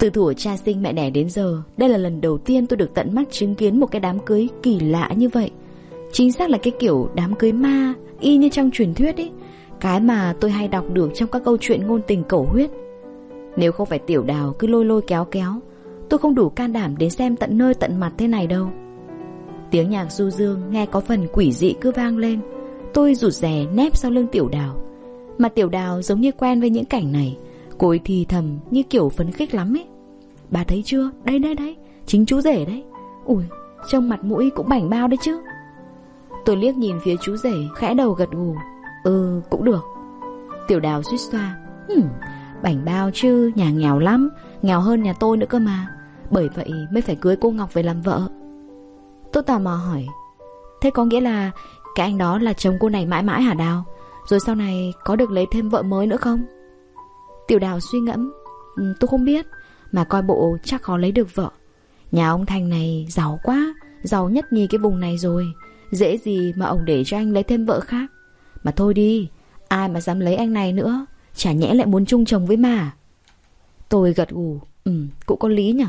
Từ thủa cha sinh mẹ đẻ đến giờ, Đây là lần đầu tiên tôi được tận mắt chứng kiến một cái đám cưới kỳ lạ như vậy. Chính xác là cái kiểu đám cưới ma, Y như trong truyền thuyết ấy Cái mà tôi hay đọc được trong các câu chuyện ngôn tình cổ huyết. Nếu không phải tiểu đào cứ lôi lôi kéo kéo, Tôi không đủ can đảm đến xem tận nơi tận mặt thế này đâu. Tiếng nhạc du dương nghe có phần quỷ dị cứ vang lên. Tôi rụt rè nép sau lưng tiểu đào. Mà tiểu đào giống như quen với những cảnh này, Cô ấy thì thầm như kiểu phấn khích lắm ấy Bà thấy chưa? Đây đây đây. Chính chú rể đấy. Ui Trông mặt mũi cũng bảnh bao đấy chứ. Tôi liếc nhìn phía chú rể Khẽ đầu gật gù. Ừ cũng được. Tiểu đào suýt xoa. Hừm Bảnh bao chứ Nhà nghèo lắm. Nghèo hơn nhà tôi nữa cơ mà. Bởi vậy mới phải cưới cô Ngọc về làm vợ. Tôi tò mò hỏi Thế có nghĩa là Cái anh đó là chồng cô này mãi mãi hả Đào? Rồi sau này có được lấy thêm vợ mới nữa không? Tiểu đào suy ngẫm ừ, Tôi không biết. Mà coi bộ chắc khó lấy được vợ. Nhà ông Thành này giàu quá, Giàu nhất nhì cái vùng này rồi. Dễ gì mà ông để cho anh lấy thêm vợ khác. Mà thôi đi, Ai mà dám lấy anh này nữa, Chả nhẽ lại muốn chung chồng với mà Tôi gật gù Ừ cũng có lý nhở.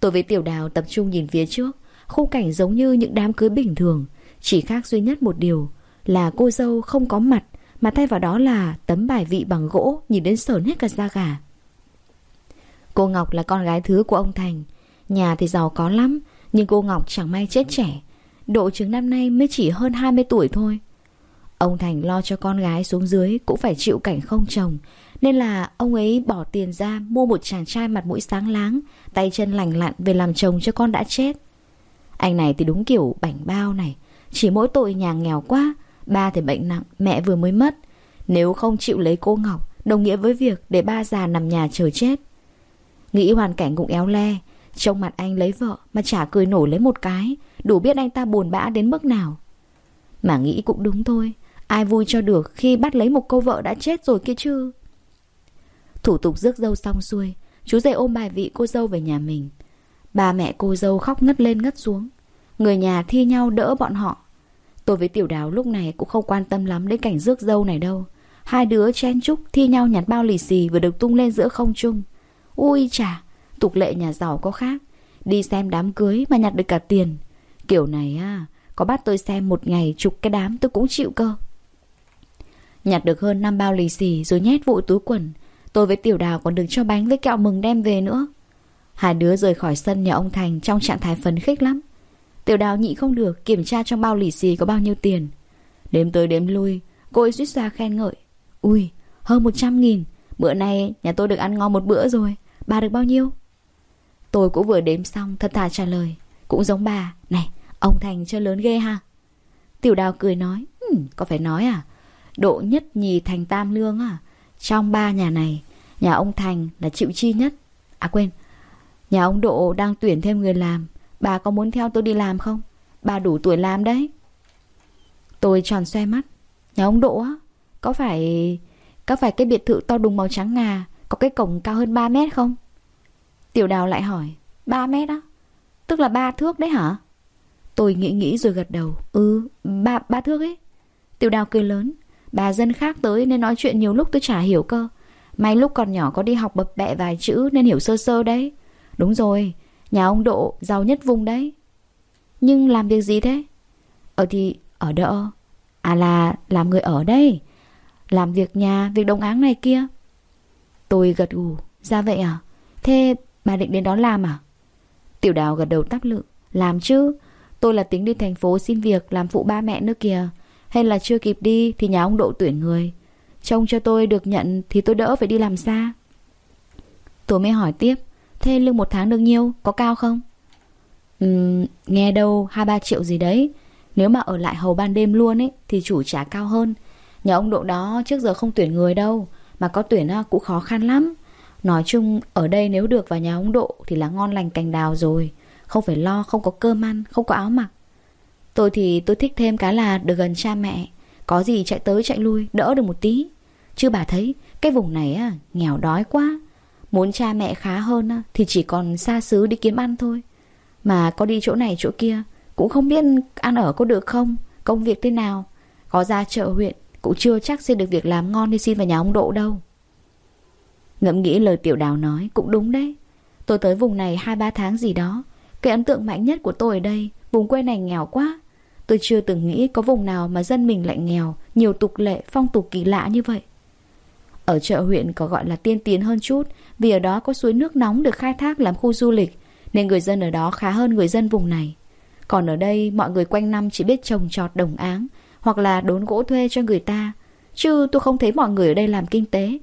Tôi với tiểu đào tập trung nhìn phía trước, Khung cảnh giống như những đám cưới bình thường. Chỉ khác duy nhất một điều Là cô dâu không có mặt, Mà thay vào đó là tấm bài vị bằng gỗ Nhìn đến sờn hết cả da gà. Cô Ngọc là con gái thứ của ông Thành. Nhà thì giàu có lắm, Nhưng cô Ngọc chẳng may chết trẻ. Độ chứng năm nay mới chỉ hơn 20 tuổi thôi. Ông Thành lo cho con gái xuống dưới Cũng phải chịu cảnh không chồng, Nên là ông ấy bỏ tiền ra Mua một chàng trai mặt mũi sáng láng, Tay chân lành lặn về làm chồng cho con đã chết. Anh này thì đúng kiểu bảnh bao này, Chỉ mỗi tội nhà nghèo quá, Ba thì bệnh nặng, Mẹ vừa mới mất. Nếu không chịu lấy cô Ngọc, Đồng nghĩa với việc để ba già nằm nhà chờ chết. Nghĩ hoàn cảnh cũng éo le. Trông mặt anh lấy vợ Mà chả cười nổi lấy một cái, Đủ biết anh ta buồn bã đến mức nào. Mà nghĩ cũng đúng thôi, Ai vui cho được khi bắt lấy một cô vợ đã chết rồi kia chứ? Thủ tục rước dâu xong xuôi, Chú rể ôm bài vị cô dâu về nhà mình. Ba mẹ cô dâu khóc ngất lên ngất xuống. Người nhà thi nhau đỡ bọn họ. Tôi với tiểu đào lúc này cũng không quan tâm lắm đến cảnh rước dâu này đâu. Hai đứa chen chúc thi nhau nhặt bao lì xì vừa được tung lên giữa không trung. Ui chà, tục lệ nhà giàu có khác. Đi xem đám cưới mà nhặt được cả tiền. Kiểu này à, có bắt tôi xem một ngày chục cái đám tôi cũng chịu cơ. Nhặt được hơn năm bao lì xì rồi nhét vội túi quần. Tôi với tiểu đào còn được cho bánh với kẹo mừng đem về nữa. Hai đứa rời khỏi sân nhà ông Thành trong trạng thái phấn khích lắm. Tiểu đào nhị không được kiểm tra trong bao lì xì có bao nhiêu tiền. Đếm tới đếm lui Cô ấy suýt ra khen ngợi. Ui hơn một trăm nghìn. Bữa nay nhà tôi được ăn ngon một bữa rồi. Bà được bao nhiêu? Tôi cũng vừa đếm xong thật thà trả lời. Cũng giống bà. Này ông Thành chơi lớn ghê ha. Tiểu đào cười nói hm, Có phải nói à? Độ nhất nhì thành tam lương à? Trong ba nhà này Nhà ông Thành là chịu chi nhất? À quên. Nhà ông Độ đang tuyển thêm người làm. Bà có muốn theo tôi đi làm không? Bà đủ tuổi làm đấy. Tôi tròn xoe mắt. Nhà ông Độ á Có phải Có phải cái biệt thự to đùng màu trắng ngà có cái cổng cao hơn 3 mét không? Tiểu đào lại hỏi 3 mét á? Tức là ba thước đấy hả? Tôi nghĩ nghĩ rồi gật đầu Ừ ba, ba thước ấy. Tiểu đào cười lớn Bà dân khác tới nên nói chuyện nhiều lúc tôi chả hiểu cơ. May lúc còn nhỏ có đi học bập bẹ vài chữ Nên hiểu sơ sơ đấy. Đúng rồi Nhà ông Độ giàu nhất vùng đấy. Nhưng làm việc gì thế? Ở thì ở đỡ À là làm người ở đây. Làm việc nhà, việc đồng áng này kia. Tôi gật gù. Ra vậy à? Thế bà định đến đó làm à? Tiểu đào gật đầu tắc lự Làm chứ. Tôi là tính đi thành phố xin việc Làm phụ ba mẹ nữa kìa. Hay là chưa kịp đi thì nhà ông Độ tuyển người. Trông cho tôi được nhận thì tôi đỡ phải đi làm xa. Tôi mới hỏi tiếp. Thế lương một tháng được nhiêu? Có cao không? Uhm, nghe đâu 2-3 triệu gì đấy. Nếu mà ở lại hầu ban đêm luôn ấy Thì chủ trả cao hơn. Nhà ông Độ đó trước giờ không tuyển người đâu. Mà có tuyển cũng khó khăn lắm. Nói chung ở đây nếu được vào nhà ông Độ Thì là ngon lành cành đào rồi. Không phải lo không có cơm ăn Không có áo mặc. Tôi thì tôi thích thêm cái là được gần cha mẹ. Có gì chạy tới chạy lui Đỡ được một tí. Chứ bà thấy cái vùng này à, nghèo đói quá. Muốn cha mẹ khá hơn à, Thì chỉ còn xa xứ đi kiếm ăn thôi. Mà có đi chỗ này chỗ kia Cũng không biết ăn ở có được không Công việc thế nào. Có ra chợ huyện cũng chưa chắc xin được việc làm ngon đi xin vào nhà ông Độ đâu. Ngẫm nghĩ lời tiểu đào nói Cũng đúng đấy. Tôi tới vùng này 2-3 tháng gì đó Cái ấn tượng mạnh nhất của tôi ở đây Vùng quê này nghèo quá. Tôi chưa từng nghĩ có vùng nào mà dân mình lại nghèo Nhiều tục lệ, phong tục kỳ lạ như vậy. Ở chợ huyện có gọi là tiên tiến hơn chút Vì ở đó có suối nước nóng được khai thác làm khu du lịch Nên người dân ở đó khá hơn người dân vùng này. Còn ở đây mọi người quanh năm chỉ biết trồng trọt đồng áng hoặc là đốn gỗ thuê cho người ta Chứ tôi không thấy mọi người ở đây làm kinh tế.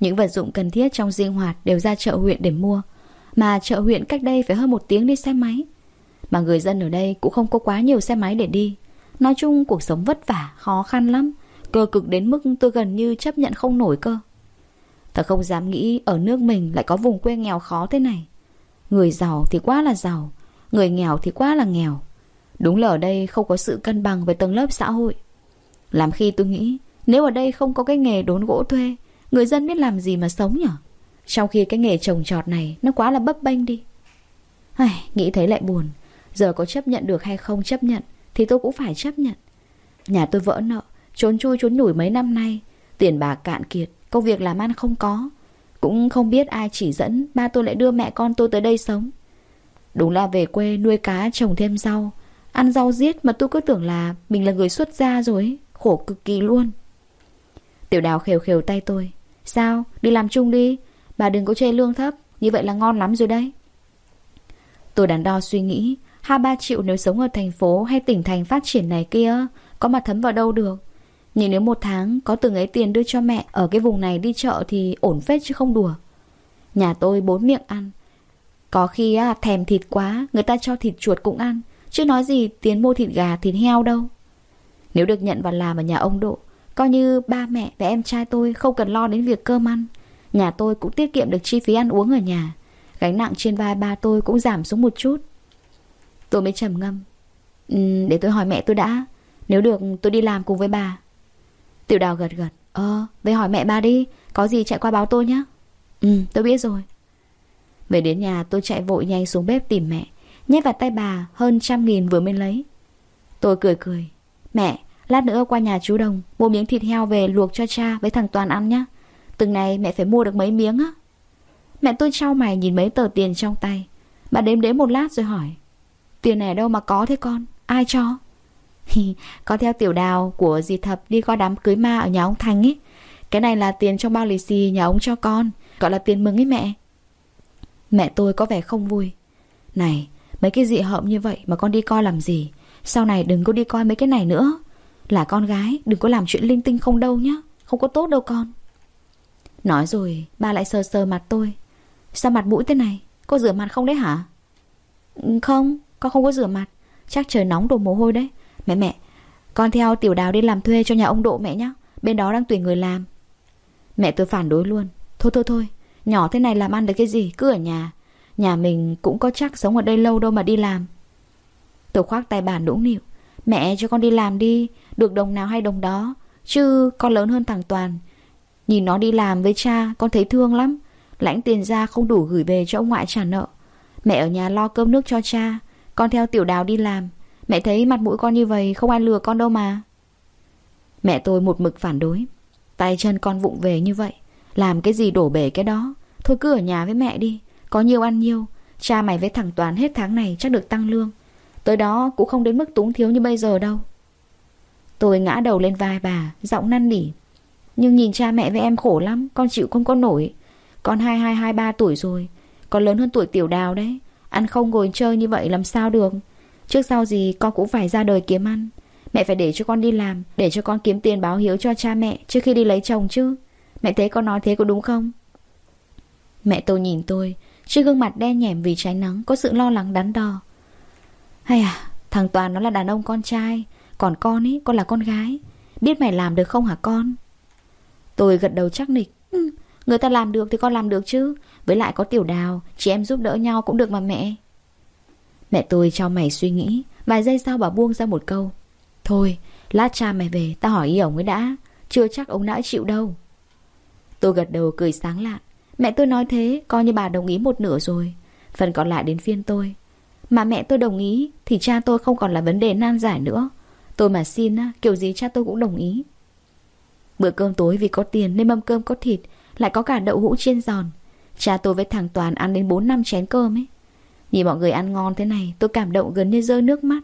Những vật dụng cần thiết trong sinh hoạt đều ra chợ huyện để mua Mà chợ huyện cách đây phải hơn một tiếng đi xe máy. Mà người dân ở đây cũng không có quá nhiều xe máy để đi. Nói chung cuộc sống vất vả, khó khăn lắm Cơ cực đến mức tôi gần như chấp nhận không nổi cơ. Thật không dám nghĩ ở nước mình lại có vùng quê nghèo khó thế này. Người giàu thì quá là giàu Người nghèo thì quá là nghèo. Đúng là ở đây không có sự cân bằng về tầng lớp xã hội. Làm khi tôi nghĩ Nếu ở đây không có cái nghề đốn gỗ thuê Người dân biết làm gì mà sống nhở? Trong khi cái nghề trồng trọt này Nó quá là bấp bênh đi. Ai, Nghĩ thấy lại buồn. Giờ có chấp nhận được hay không chấp nhận Thì tôi cũng phải chấp nhận. Nhà tôi vỡ nợ Trốn chui trốn nhủi mấy năm nay. Tiền bạc cạn kiệt Công việc làm ăn không có. Cũng không biết ai chỉ dẫn Ba tôi lại đưa mẹ con tôi tới đây sống. Đúng là về quê nuôi cá trồng thêm rau Ăn rau giết mà tôi cứ tưởng là Mình là người xuất gia rồi Khổ cực kỳ luôn. Tiểu đào khều khều tay tôi Sao? Đi làm chung đi. Bà đừng có chê lương thấp Như vậy là ngon lắm rồi đấy. Tôi đắn đo suy nghĩ hai ba triệu nếu sống ở thành phố hay tỉnh thành phát triển này kia Có mà thấm vào đâu được. Nhưng nếu một tháng có từng ấy tiền đưa cho mẹ Ở cái vùng này đi chợ thì ổn phết chứ không đùa. Nhà tôi bốn miệng ăn Có khi á, thèm thịt quá Người ta cho thịt chuột cũng ăn. Chứ nói gì tiến mua thịt gà thịt heo đâu. Nếu được nhận vào làm ở nhà ông Độ Coi như ba mẹ và em trai tôi không cần lo đến việc cơm ăn. Nhà tôi cũng tiết kiệm được chi phí ăn uống ở nhà. Gánh nặng trên vai ba tôi cũng giảm xuống một chút. Tôi mới trầm ngâm. Ừ, Để tôi hỏi mẹ tôi đã. Nếu được tôi đi làm cùng với bà. Tiểu đào gật gật. Ờ, về hỏi mẹ bà đi. Có gì chạy qua báo tôi nhé Ừ, tôi biết rồi. Về đến nhà tôi chạy vội nhanh xuống bếp tìm mẹ. Nhét vào tay bà hơn trăm nghìn vừa mới lấy. Tôi cười cười. Mẹ, lát nữa qua nhà chú Đồng Mua miếng thịt heo về luộc cho cha với thằng Toàn ăn nhá. Từng này mẹ phải mua được mấy miếng á. Mẹ tôi trao mày nhìn mấy tờ tiền trong tay. Bà đếm đếm một lát rồi hỏi. Tiền này đâu mà có thế con? Ai cho? Có theo tiểu đào của dì thập đi coi đám cưới ma ở nhà ông Thành ấy. Cái này là tiền trong bao lì xì nhà ông cho con Gọi là tiền mừng ấy mẹ. Mẹ tôi có vẻ không vui. Này Mấy cái dị hợm như vậy mà con đi coi làm gì? Sau này đừng có đi coi mấy cái này nữa. Là con gái, đừng có làm chuyện linh tinh không đâu nhá. Không có tốt đâu con. Nói rồi, ba lại sờ sờ mặt tôi. Sao mặt mũi thế này? Cô rửa mặt không đấy hả? Ừ, không, con không có rửa mặt. Chắc trời nóng đổ mồ hôi đấy. Mẹ mẹ, Con theo tiểu đào đi làm thuê cho nhà ông Độ mẹ nhá. Bên đó đang tuyển người làm. Mẹ tôi phản đối luôn. Thôi thôi thôi. Nhỏ thế này làm ăn được cái gì? Cứ ở nhà. Nhà mình cũng có chắc sống ở đây lâu đâu mà đi làm. Tôi khoác tay bà nũng nịu. Mẹ cho con đi làm đi, Được đồng nào hay đồng đó, Chứ con lớn hơn thằng Toàn. Nhìn nó đi làm với cha, Con thấy thương lắm. Lãnh tiền ra không đủ gửi về cho ông ngoại trả nợ. Mẹ ở nhà lo cơm nước cho cha, Con theo tiểu đào đi làm. Mẹ thấy mặt mũi con như vậy, Không ai lừa con đâu mà. Mẹ tôi một mực phản đối. Tay chân con vụng về như vậy, Làm cái gì đổ bể cái đó. Thôi cứ ở nhà với mẹ đi. Có nhiều ăn nhiều. Cha mày với thằng Toàn hết tháng này chắc được tăng lương. Tới đó cũng không đến mức túng thiếu như bây giờ đâu. Tôi ngã đầu lên vai bà, Giọng năn nỉ. Nhưng nhìn cha mẹ với em khổ lắm, Con chịu không có nổi. Con hai hai hai, ba tuổi rồi, Con lớn hơn tuổi tiểu đào đấy. Ăn không ngồi chơi như vậy làm sao được. Trước sau gì con cũng phải ra đời kiếm ăn. Mẹ phải để cho con đi làm, Để cho con kiếm tiền báo hiếu cho cha mẹ Trước khi đi lấy chồng chứ. Mẹ thấy con nói thế có đúng không? Mẹ tôi nhìn tôi trên gương mặt đen nhẻm vì trái nắng Có sự lo lắng đắn đo. Hay à, thằng Toàn nó là đàn ông con trai Còn con ấy, con là con gái. Biết mày làm được không hả con? Tôi gật đầu chắc nịch. Ừ, Người ta làm được thì con làm được chứ. Với lại có tiểu đào Chị em giúp đỡ nhau cũng được mà mẹ. Mẹ tôi cho mày suy nghĩ Vài giây sau bà buông ra một câu. Thôi lát cha mày về ta hỏi ý ông ấy đã. Chưa chắc ông đã chịu đâu. Tôi gật đầu cười sáng lạn. Mẹ tôi nói thế, coi như bà đồng ý một nửa rồi. Phần còn lại đến phiên tôi. Mà mẹ tôi đồng ý, Thì cha tôi không còn là vấn đề nan giải nữa. Tôi mà xin kiểu gì cha tôi cũng đồng ý. Bữa cơm tối vì có tiền Nên mâm cơm có thịt, Lại có cả đậu hũ chiên giòn. Cha tôi với thằng Toàn ăn đến 4 năm chén cơm ấy. Nhìn mọi người ăn ngon thế này, Tôi cảm động gần như rơi nước mắt.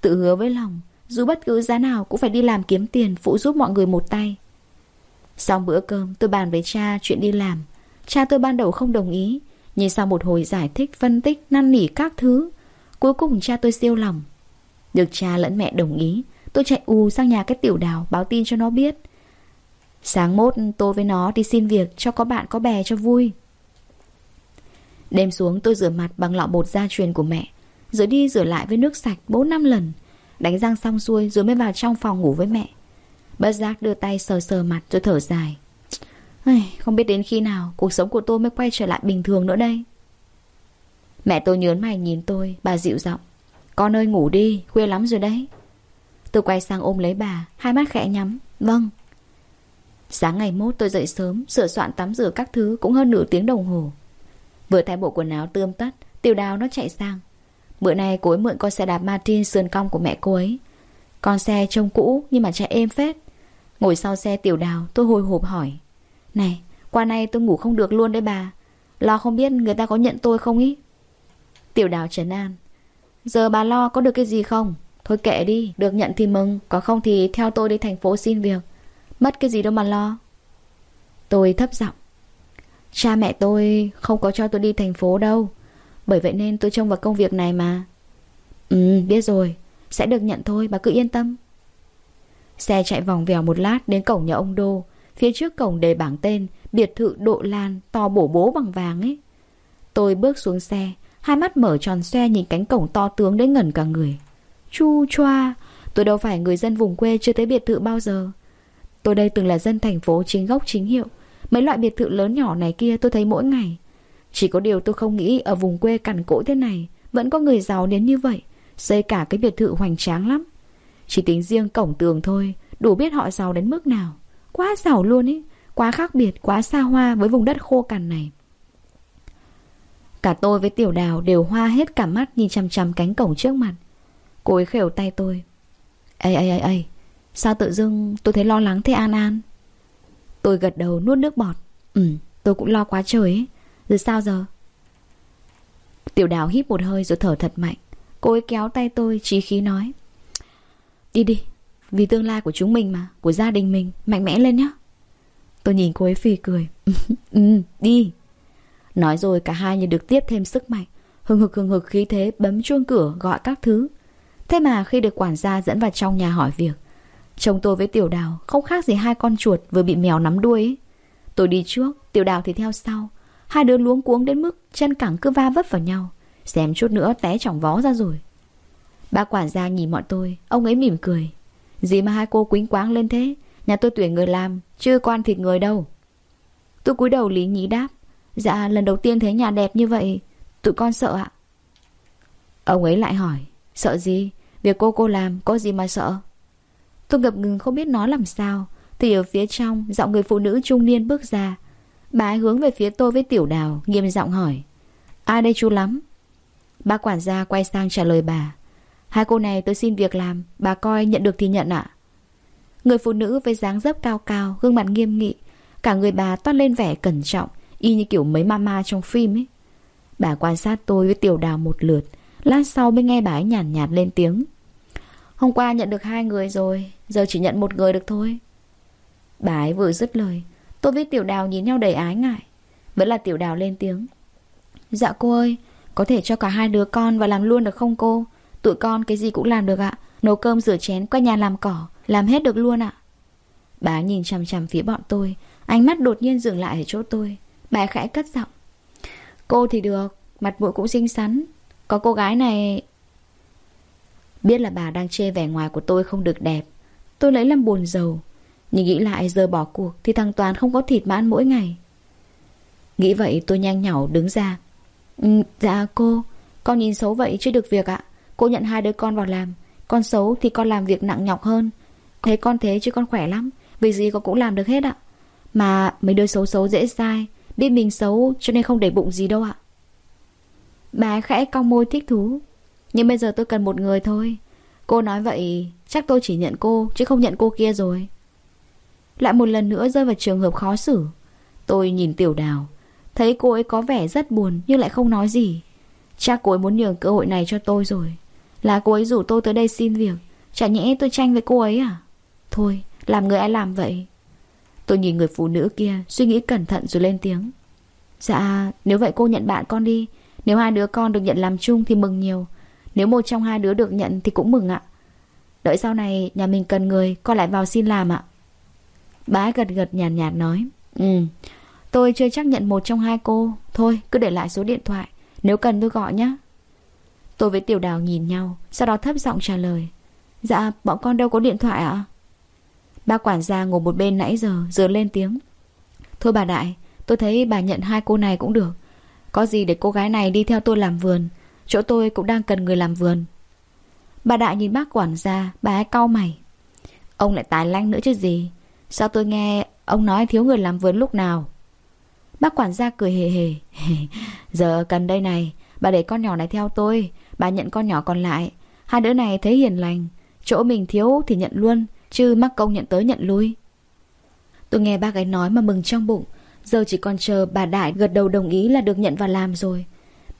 Tự hứa với lòng, Dù bất cứ giá nào cũng phải đi làm kiếm tiền Phụ giúp mọi người một tay. Xong bữa cơm, tôi bàn với cha chuyện đi làm. Cha tôi ban đầu không đồng ý, Nhưng sau một hồi giải thích, phân tích, Năn nỉ các thứ, Cuối cùng cha tôi siêu lòng. Được cha lẫn mẹ đồng ý, Tôi chạy ù sang nhà cái tiểu đào Báo tin cho nó biết. Sáng mốt, tôi với nó đi xin việc Cho có bạn có bè cho vui. Đêm xuống, tôi rửa mặt bằng lọ bột gia truyền của mẹ, Rồi đi rửa lại với nước sạch 4 năm lần, Đánh răng xong xuôi rồi mới vào trong phòng ngủ với mẹ. Bất giác đưa tay sờ sờ mặt rồi thở dài. Không biết đến khi nào Cuộc sống của tôi mới quay trở lại bình thường nữa đây. Mẹ tôi nhớn mày nhìn tôi, Bà dịu giọng. Con ơi, ngủ đi, khuya lắm rồi đấy. Tôi quay sang ôm lấy bà, Hai mắt khẽ nhắm. Vâng. Sáng ngày mốt tôi dậy sớm, Sửa soạn tắm rửa các thứ cũng hơn nửa tiếng đồng hồ. Vừa thay bộ quần áo tươm tất, Tiểu đào nó chạy sang. Bữa nay cô ấy mượn con xe đạp Martin sườn cong của mẹ cô ấy. Con xe trông cũ nhưng mà chạy êm phết. Ngồi sau xe tiểu đào, tôi hồi hộp hỏi. Này, qua nay tôi ngủ không được luôn đấy bà. Lo không biết người ta có nhận tôi không ý? Tiểu đào trấn an. Giờ bà lo có được cái gì không? Thôi kệ đi, Được nhận thì mừng Có không thì theo tôi đi thành phố xin việc. Mất cái gì đâu mà lo. Tôi thấp giọng. Cha mẹ tôi không có cho tôi đi thành phố đâu, Bởi vậy nên tôi trông vào công việc này mà. Ừ biết rồi, Sẽ được nhận thôi, bà cứ yên tâm. Xe chạy vòng vèo một lát đến cổng nhà ông Đô. Phía trước cổng đề bảng tên, Biệt thự Độ Lan to bổ bố bằng vàng ấy. Tôi bước xuống xe, Hai mắt mở tròn xe nhìn cánh cổng to tướng đến ngẩn cả người. Chu choa, Tôi đâu phải người dân vùng quê chưa tới biệt thự bao giờ. Tôi đây từng là dân thành phố chính gốc chính hiệu. Mấy loại biệt thự lớn nhỏ này kia tôi thấy mỗi ngày. Chỉ có điều tôi không nghĩ Ở vùng quê cằn cỗi thế này Vẫn có người giàu đến như vậy, Xây cả cái biệt thự hoành tráng lắm. Chỉ tính riêng cổng tường thôi, Đủ biết họ giàu đến mức nào. Quá giàu luôn ý. Quá khác biệt, quá xa hoa với vùng đất khô cằn này. Cả tôi với tiểu đào đều hoa hết cả mắt Nhìn chằm chằm cánh cổng trước mặt. Cô ấy khều tay tôi. Ê ê ê ê Sao tự dưng tôi thấy lo lắng thế An An? Tôi gật đầu nuốt nước bọt. Ừ tôi cũng lo quá trời ấy Rồi sao giờ? Tiểu đào hít một hơi rồi thở thật mạnh. Cô ấy kéo tay tôi trí khí nói. Đi đi vì tương lai của chúng mình mà Của gia đình mình Mạnh mẽ lên nhá Tôi nhìn cô ấy phì cười Ừ đi Nói rồi cả hai như được tiếp thêm sức mạnh Hừng hực hừng hực khí thế bấm chuông cửa gọi các thứ Thế mà khi được quản gia dẫn vào trong nhà hỏi việc Chồng tôi với tiểu đào không khác gì hai con chuột vừa bị mèo nắm đuôi ấy. Tôi đi trước, tiểu đào thì theo sau. Hai đứa luống cuống đến mức chân cẳng cứ va vấp vào nhau. Xem chút nữa té chỏng vó ra rồi. Ba quản gia nhìn bọn tôi, ông ấy mỉm cười. Gì mà hai cô quính quáng lên thế? Nhà tôi tuyển người làm, chưa quan thịt người đâu. Tôi cúi đầu lý nhí đáp. Dạ, lần đầu tiên thấy nhà đẹp như vậy, tụi con sợ ạ. Ông ấy lại hỏi, sợ gì? Việc cô cô làm, có gì mà sợ? Tôi ngập ngừng không biết nói làm sao Thì ở phía trong Giọng người phụ nữ trung niên bước ra Bà ấy hướng về phía tôi với tiểu đào Nghiêm giọng hỏi Ai đây chú lắm Bà quản gia quay sang trả lời bà Hai cô này tôi xin việc làm Bà coi nhận được thì nhận ạ. Người phụ nữ với dáng dấp cao cao Gương mặt nghiêm nghị Cả người bà toát lên vẻ cẩn trọng Y như kiểu mấy mama trong phim ấy. Bà quan sát tôi với tiểu đào một lượt Lát sau mới nghe bà ấy nhàn nhạt, nhạt lên tiếng. Hôm qua nhận được hai người rồi Giờ chỉ nhận một người được thôi. Bà ấy vừa dứt lời Tôi với tiểu đào nhìn nhau đầy ái ngại. Vẫn là tiểu đào lên tiếng. Dạ cô ơi Có thể cho cả hai đứa con và làm luôn được không cô? Tụi con cái gì cũng làm được ạ. Nấu cơm rửa chén qua nhà làm cỏ Làm hết được luôn ạ. Bà nhìn chằm chằm phía bọn tôi Ánh mắt đột nhiên dừng lại ở chỗ tôi. Bà khẽ cất giọng. Cô thì được Mặt mũi cũng xinh xắn. Có cô gái này Biết là bà đang chê vẻ ngoài của tôi không được đẹp. Tôi lấy làm buồn giàu. Nhưng nghĩ lại giờ bỏ cuộc Thì thằng Toàn không có thịt mà ăn mỗi ngày. Nghĩ vậy tôi nhanh nhỏ đứng ra. Ừ, Dạ cô Con nhìn xấu vậy chứ được việc ạ. Cô nhận hai đứa con vào làm. Con xấu thì con làm việc nặng nhọc hơn. Thấy con thế chứ con khỏe lắm. Vì gì con cũng làm được hết ạ. Mà mấy đứa xấu xấu dễ sai Biết mình xấu cho nên không để bụng gì đâu ạ. Bà khẽ cong môi thích thú. Nhưng bây giờ tôi cần một người thôi. Cô nói vậy, Chắc tôi chỉ nhận cô Chứ không nhận cô kia rồi. Lại một lần nữa rơi vào trường hợp khó xử. Tôi nhìn tiểu đào. Thấy cô ấy có vẻ rất buồn nhưng lại không nói gì. Chắc cô ấy muốn nhường cơ hội này cho tôi rồi. Là cô ấy rủ tôi tới đây xin việc. Chả nhẽ tôi tranh với cô ấy à? Thôi làm người ai làm vậy? Tôi nhìn người phụ nữ kia Suy nghĩ cẩn thận rồi lên tiếng. Dạ nếu vậy cô nhận bạn con đi. Nếu hai đứa con được nhận làm chung thì mừng nhiều. Nếu một trong hai đứa được nhận thì cũng mừng ạ. Đợi sau này nhà mình cần người Con lại vào xin làm ạ. Bá gật gật nhàn nhạt, nhạt nói. Ừ Tôi chưa chắc nhận một trong hai cô. Thôi cứ để lại số điện thoại. Nếu cần tôi gọi nhé Tôi với Tiểu Đào nhìn nhau, Sau đó thấp giọng trả lời. Dạ bọn con đâu có điện thoại ạ? Ba quản gia ngồi một bên nãy giờ Giờ lên tiếng. Thôi bà Đại, Tôi thấy bà nhận hai cô này cũng được. Có gì để cô gái này đi theo tôi làm vườn? Chỗ tôi cũng đang cần người làm vườn. Bà Đại nhìn bác quản gia, Bà ấy cau mày. Ông lại tài lanh nữa chứ gì? Sao tôi nghe ông nói thiếu người làm vườn lúc nào? Bác quản gia cười hề hề. Giờ cần đây này, Bà để con nhỏ này theo tôi. Bà nhận con nhỏ còn lại. Hai đứa này thấy hiền lành, Chỗ mình thiếu thì nhận luôn, Chứ mắc công nhận tới nhận lui. Tôi nghe bác ấy nói mà mừng trong bụng. Giờ chỉ còn chờ bà Đại gật đầu đồng ý là được nhận vào làm rồi.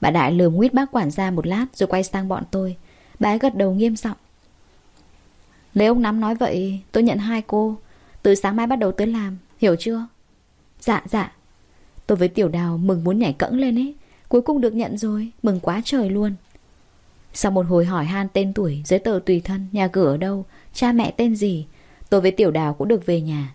Bà Đại lườm nguyết bác quản gia một lát Rồi quay sang bọn tôi. Bà ấy gật đầu nghiêm giọng. Lấy ông Nắm nói vậy, Tôi nhận hai cô. Từ sáng mai bắt đầu tới làm, Hiểu chưa? Dạ dạ. Tôi với Tiểu Đào mừng muốn nhảy cẫng lên ấy. Cuối cùng được nhận rồi, Mừng quá trời luôn. Sau một hồi hỏi han tên tuổi, Giấy tờ tùy thân, Nhà cửa ở đâu, Cha mẹ tên gì, Tôi với Tiểu Đào cũng được về nhà.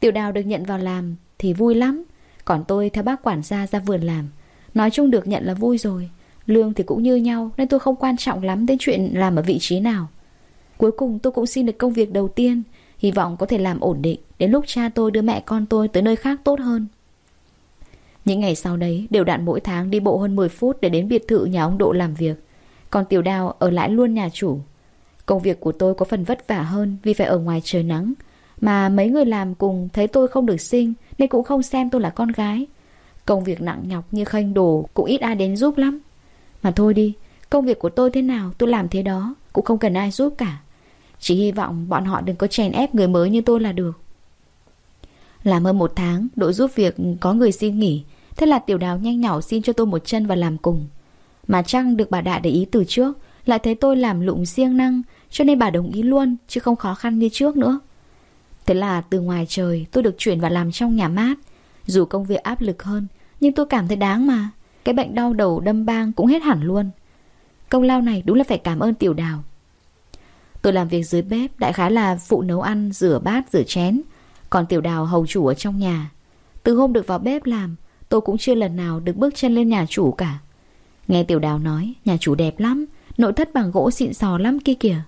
Tiểu Đào được nhận vào làm Thì vui lắm, Còn tôi theo bác quản gia ra vườn làm. Nói chung được nhận là vui rồi, Lương thì cũng như nhau Nên tôi không quan trọng lắm đến chuyện làm ở vị trí nào. Cuối cùng tôi cũng xin được công việc đầu tiên, Hy vọng có thể làm ổn định Đến lúc cha tôi đưa mẹ con tôi tới nơi khác tốt hơn. Những ngày sau đấy, đều đặn mỗi tháng đi bộ hơn 10 phút để đến biệt thự nhà ông Độ làm việc. Còn Tiểu Đào ở lại luôn nhà chủ. Công việc của tôi có phần vất vả hơn vì phải ở ngoài trời nắng. Mà mấy người làm cùng thấy tôi không được sinh nên cũng không xem tôi là con gái. Công việc nặng nhọc như khênh đồ cũng ít ai đến giúp lắm. Mà thôi đi, công việc của tôi thế nào tôi làm thế đó, cũng không cần ai giúp cả. Chỉ hy vọng bọn họ đừng có chèn ép người mới như tôi là được. Làm hơn một tháng, đội giúp việc có người xin nghỉ Thế là tiểu đào nhanh nhỏ xin cho tôi một chân và làm cùng mà chăng được bà Đại để ý từ trước Lại thấy tôi làm lụng siêng năng Cho nên bà đồng ý luôn Chứ không khó khăn như trước nữa. Thế là từ ngoài trời tôi được chuyển vào làm trong nhà mát. Dù công việc áp lực hơn Nhưng tôi cảm thấy đáng mà. Cái bệnh đau đầu đâm bang cũng hết hẳn luôn. Công lao này đúng là phải cảm ơn tiểu đào. Tôi làm việc dưới bếp Đại khái là phụ nấu ăn, rửa bát, rửa chén. Còn tiểu đào hầu chủ ở trong nhà. Từ hôm được vào bếp làm Tôi cũng chưa lần nào được bước chân lên nhà chủ cả. Nghe tiểu đào nói, Nhà chủ đẹp lắm, Nội thất bằng gỗ xịn sò lắm kia kìa.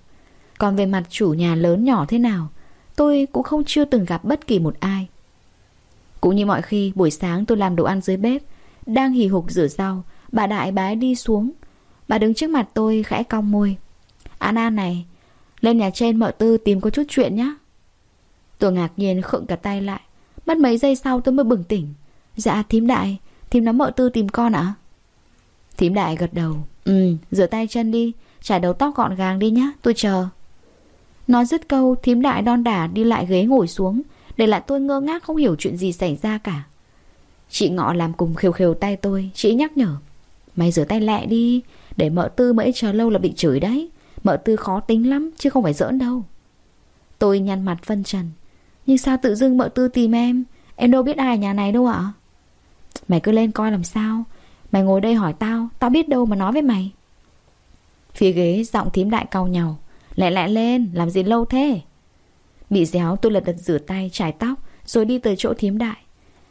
Còn về mặt chủ nhà lớn nhỏ thế nào, Tôi cũng không chưa từng gặp bất kỳ một ai. Cũng như mọi khi, Buổi sáng tôi làm đồ ăn dưới bếp, Đang hì hục rửa rau, Bà đại bái đi xuống. Bà đứng trước mặt tôi khẽ cong môi. An An này, Lên nhà trên mợ tư tìm có chút chuyện nhá. Tôi ngạc nhiên khựng cả tay lại, Mất mấy giây sau tôi mới bừng tỉnh. Dạ thím đại, Thím nó mợ tư tìm con ạ. Thím đại gật đầu. Ừ rửa tay chân đi. Trải đầu tóc gọn gàng đi nhá, tôi chờ. Nói dứt câu, thím đại đon đả đi lại ghế ngồi xuống. Để lại tôi ngơ ngác không hiểu chuyện gì xảy ra cả. Chị ngọ làm cùng khều khều tay tôi, Chị nhắc nhở. Mày rửa tay lẹ đi, Để mợ tư mãi chờ lâu là bị chửi đấy. Mợ tư khó tính lắm, chứ không phải giỡn đâu. Tôi nhăn mặt phân trần. Nhưng sao tự dưng mợ tư tìm em? Em đâu biết ai nhà này đâu ạ? Mày cứ lên coi làm sao. Mày ngồi đây hỏi tao Tao biết đâu mà nói với mày. Phía ghế giọng thím đại cau nhau Lẹ lẹ lên làm gì lâu thế? Bị déo tôi lật đật rửa tay Trải tóc rồi đi tới chỗ thím đại.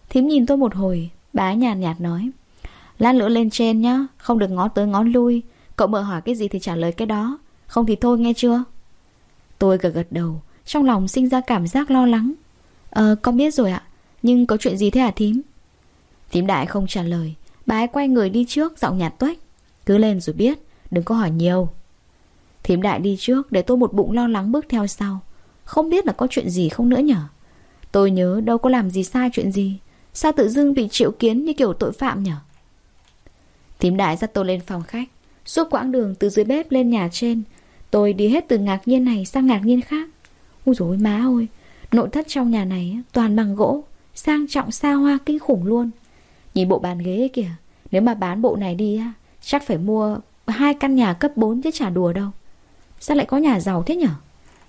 Thím nhìn tôi một hồi Bá nhàn nhạt, nhạt nói Lát nữa lên trên nhá Không được ngó tới ngó lui Cậu mở hỏi cái gì thì trả lời cái đó Không thì thôi nghe chưa? Tôi gật gật đầu Trong lòng sinh ra cảm giác lo lắng. Ờ con biết rồi ạ Nhưng có chuyện gì thế hả thím? Thím đại không trả lời Bà ấy quay người đi trước, giọng nhạt tuếch. Cứ lên rồi biết, Đừng có hỏi nhiều. Thím đại đi trước để tôi một bụng lo lắng bước theo sau. Không biết là có chuyện gì không nữa nhở? Tôi nhớ đâu có làm gì sai chuyện gì. Sao tự dưng bị triệu kiến như kiểu tội phạm nhở? Thím đại dắt tôi lên phòng khách, Suốt quãng đường từ dưới bếp lên nhà trên. Tôi đi hết từ ngạc nhiên này sang ngạc nhiên khác. Úi dồi má ơi, Nội thất trong nhà này toàn bằng gỗ, Sang trọng, xa hoa, kinh khủng luôn. Nhìn bộ bàn ghế kìa. Nếu mà bán bộ này đi á, Chắc phải mua hai căn nhà cấp 4 chứ chả đùa đâu. Sao lại có nhà giàu thế nhở?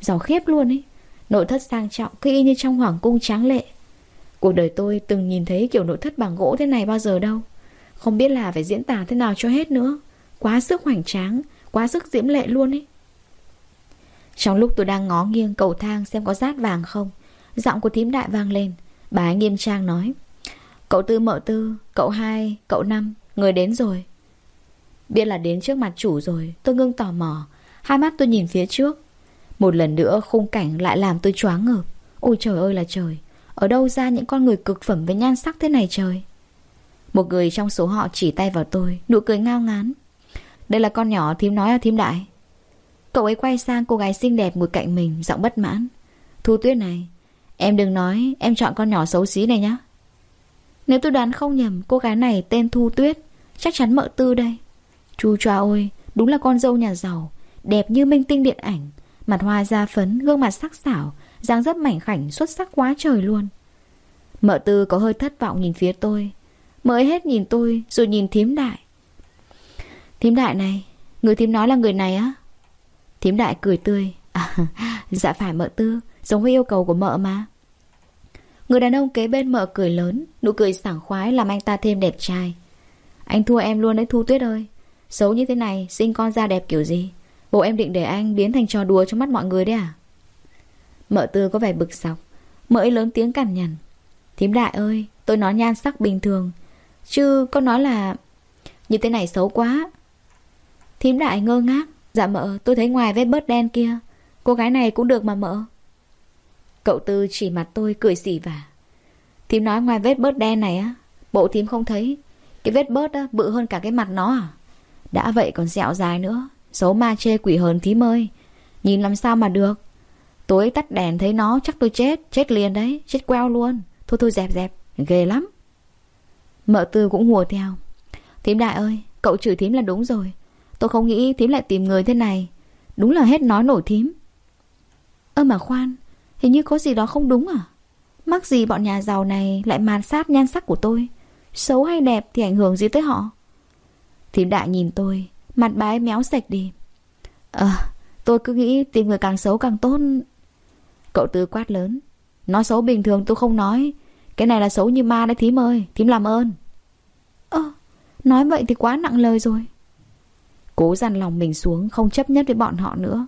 Giàu khiếp luôn ấy. Nội thất sang trọng, cứ y như trong hoàng cung tráng lệ. Cuộc đời tôi từng nhìn thấy kiểu nội thất bằng gỗ thế này bao giờ đâu. Không biết là phải diễn tả thế nào cho hết nữa. Quá sức hoành tráng, Quá sức diễm lệ luôn ấy. Trong lúc tôi đang ngó nghiêng cầu thang xem có rát vàng không, Giọng của thím đại vang lên. Bà ấy nghiêm trang nói. Cậu tư mợ tư, cậu hai, cậu năm Người đến rồi. Biết là đến trước mặt chủ rồi Tôi ngưng tò mò. Hai mắt tôi nhìn phía trước. Một lần nữa khung cảnh lại làm tôi choáng ngợp. Ôi trời ơi là trời Ở đâu ra những con người cực phẩm với nhan sắc thế này trời? Một người trong số họ chỉ tay vào tôi Nụ cười ngao ngán. Đây là con nhỏ thím nói à thím đại. Cậu ấy quay sang cô gái xinh đẹp ngồi cạnh mình Giọng bất mãn. Thu tuyết này Em đừng nói em chọn con nhỏ xấu xí này nhá. Nếu tôi đoán không nhầm Cô gái này tên Thu Tuyết. Chắc chắn mợ tư đây. Chú choa ôi Đúng là con dâu nhà giàu. Đẹp như minh tinh điện ảnh. Mặt hoa da phấn, gương mặt sắc sảo dáng dấp mảnh khảnh xuất sắc quá trời luôn. Mợ tư có hơi thất vọng nhìn phía tôi. Mới hết nhìn tôi Rồi nhìn thím đại. Thím đại này Người thím nói là người này á. Thím đại cười tươi. À, Dạ phải mợ tư Giống với yêu cầu của mợ mà. Người đàn ông kế bên mở cười lớn, Nụ cười sảng khoái làm anh ta thêm đẹp trai. Anh thua em luôn đấy, Thu Tuyết ơi. Xấu như thế này, sinh con ra đẹp kiểu gì? Bộ em định để anh biến thành trò đùa trong mắt mọi người đấy à? Mợ tư có vẻ bực sọc, Mợ ấy lớn tiếng cằn nhằn. Thím đại ơi, tôi nói nhan sắc bình thường, Chứ có nói là Như thế này xấu quá. Thím đại ngơ ngác Dạ mợ, tôi thấy ngoài vết bớt đen kia, Cô gái này cũng được mà mợ. Cậu tư chỉ mặt tôi cười xỉ vả. Thím nói ngoài vết bớt đen này á, Bộ thím không thấy. Cái vết bớt á, bự hơn cả cái mặt nó à? Đã vậy còn dẹo dài nữa Xấu ma chê quỷ hờn thím ơi. Nhìn làm sao mà được. Tối tắt đèn thấy nó, chắc tôi chết Chết liền đấy, Chết queo luôn. Thôi thôi dẹp dẹp, Ghê lắm. Mợ tư cũng hùa theo. Thím đại ơi, Cậu chửi thím là đúng rồi. Tôi không nghĩ thím lại tìm người thế này. Đúng là hết nói nổi thím. Ơ mà khoan Hình như có gì đó không đúng à? Mắc gì bọn nhà giàu này lại màn sát nhan sắc của tôi? Xấu hay đẹp thì ảnh hưởng gì tới họ? Thím đại nhìn tôi, Mặt bà ấy méo sạch đi. Ờ tôi cứ nghĩ tìm người càng xấu càng tốt. Cậu tư quát lớn. Nói xấu bình thường tôi không nói. Cái này là xấu như ma đấy thím ơi. Thím làm ơn. Ơ nói vậy thì quá nặng lời rồi. Cố dằn lòng mình xuống, Không chấp nhất với bọn họ nữa.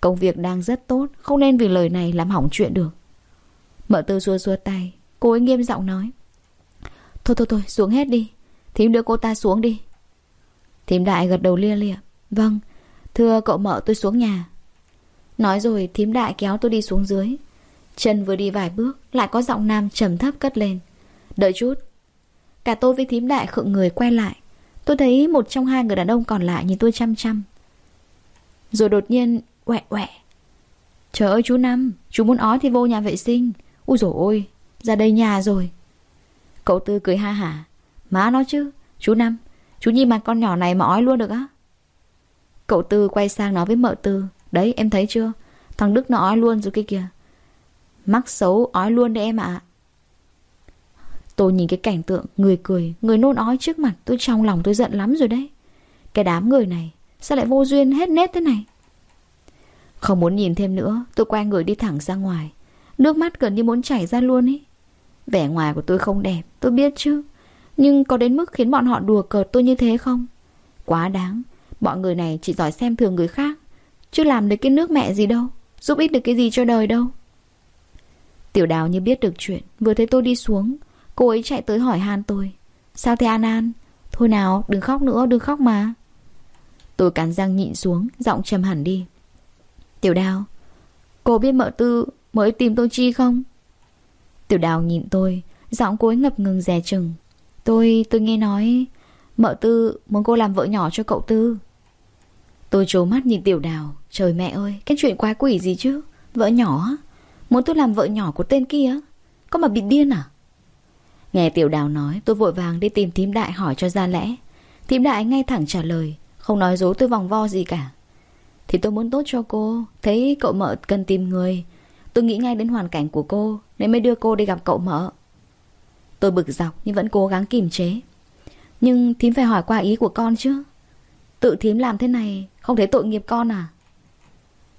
Công việc đang rất tốt, Không nên vì lời này làm hỏng chuyện được. Mợ tư xua xua tay, Cô ấy nghiêm giọng nói. Thôi thôi thôi, xuống hết đi. Thím đưa cô ta xuống đi. Thím đại gật đầu lia lịa. Vâng Thưa cậu mợ, tôi xuống nhà. Nói rồi, thím đại kéo tôi đi xuống dưới. Chân vừa đi vài bước, Lại có giọng nam trầm thấp cất lên. Đợi chút. Cả tôi với thím đại khựng người quay lại. Tôi thấy một trong hai người đàn ông còn lại nhìn tôi chăm chăm. Rồi đột nhiên quẹ quẹ Trời ơi chú Năm Chú muốn ói thì vô nhà vệ sinh. Ui dồi ôi Ra đây nhà rồi. Cậu Tư cười ha hả. Má nó chứ Chú Năm Chú nhìn mặt con nhỏ này mà ói luôn được á. Cậu Tư quay sang nói với mợ Tư Đấy em thấy chưa? Thằng Đức nó ói luôn rồi kia kìa. Mắc xấu ói luôn đấy em ạ. Tôi nhìn cái cảnh tượng Người cười, người nôn ói trước mặt Tôi trong lòng tôi giận lắm rồi đấy. Cái đám người này Sao lại vô duyên hết nết thế này? Không muốn nhìn thêm nữa, Tôi quay người đi thẳng ra ngoài. Nước mắt gần như muốn chảy ra luôn ấy Vẻ ngoài của tôi không đẹp, Tôi biết chứ. Nhưng có đến mức khiến bọn họ đùa cợt tôi như thế không? Quá đáng, Bọn người này chỉ giỏi xem thường người khác, Chứ làm được cái nước mẹ gì đâu, Giúp ích được cái gì cho đời đâu. Tiểu đào như biết được chuyện, Vừa thấy tôi đi xuống, Cô ấy chạy tới hỏi han tôi. Sao thế An An? Thôi nào, đừng khóc nữa, đừng khóc mà. Tôi cắn răng nhịn xuống, Giọng trầm hẳn đi. Tiểu đào Cô biết mợ tư mới tìm tôi chi không? Tiểu đào nhìn tôi Giọng cô ấy ngập ngừng dè chừng. Tôi, tôi nghe nói Mợ tư muốn cô làm vợ nhỏ cho cậu tư. Tôi trố mắt nhìn tiểu đào Trời mẹ ơi Cái chuyện quái quỷ gì chứ? Vợ nhỏ Muốn tôi làm vợ nhỏ của tên kia? Có mà bị điên à? Nghe tiểu đào nói tôi vội vàng đi tìm thím đại hỏi cho ra lẽ. Thím đại ngay thẳng trả lời Không nói dối tôi vòng vo gì cả. Thì tôi muốn tốt cho cô. Thấy cậu mợ cần tìm người. Tôi nghĩ ngay đến hoàn cảnh của cô, Nên mới đưa cô đi gặp cậu mợ. Tôi bực dọc nhưng vẫn cố gắng kìm chế. Nhưng thím phải hỏi qua ý của con chứ. Tự thím làm thế này, Không thấy tội nghiệp con à?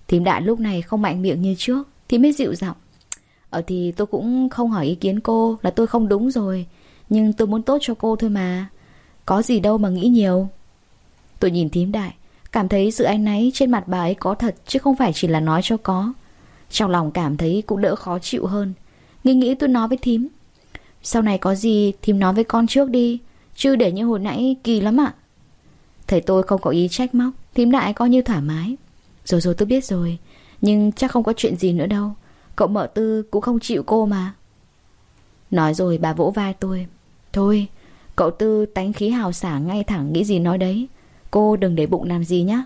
Thím đại lúc này không mạnh miệng như trước Thím mới dịu giọng. Ở thì tôi cũng không hỏi ý kiến cô Là tôi không đúng rồi. Nhưng tôi muốn tốt cho cô thôi mà. Có gì đâu mà nghĩ nhiều. Tôi nhìn thím đại. Cảm thấy sự anh náy trên mặt bà ấy có thật, Chứ không phải chỉ là nói cho có. Trong lòng cảm thấy cũng đỡ khó chịu hơn. Nghĩ nghĩ tôi nói với thím. Sau này có gì, thím nói với con trước đi, Chứ để như hồi nãy kỳ lắm ạ. Thầy tôi không có ý trách móc, Thím đại coi như thoải mái. Rồi rồi, tôi biết rồi, Nhưng chắc không có chuyện gì nữa đâu. Cậu mợ tư cũng không chịu cô mà. Nói rồi bà vỗ vai tôi. Thôi, Cậu tư tánh khí hào sảng ngay thẳng nghĩ gì nói đấy. Cô đừng để bụng làm gì nhá.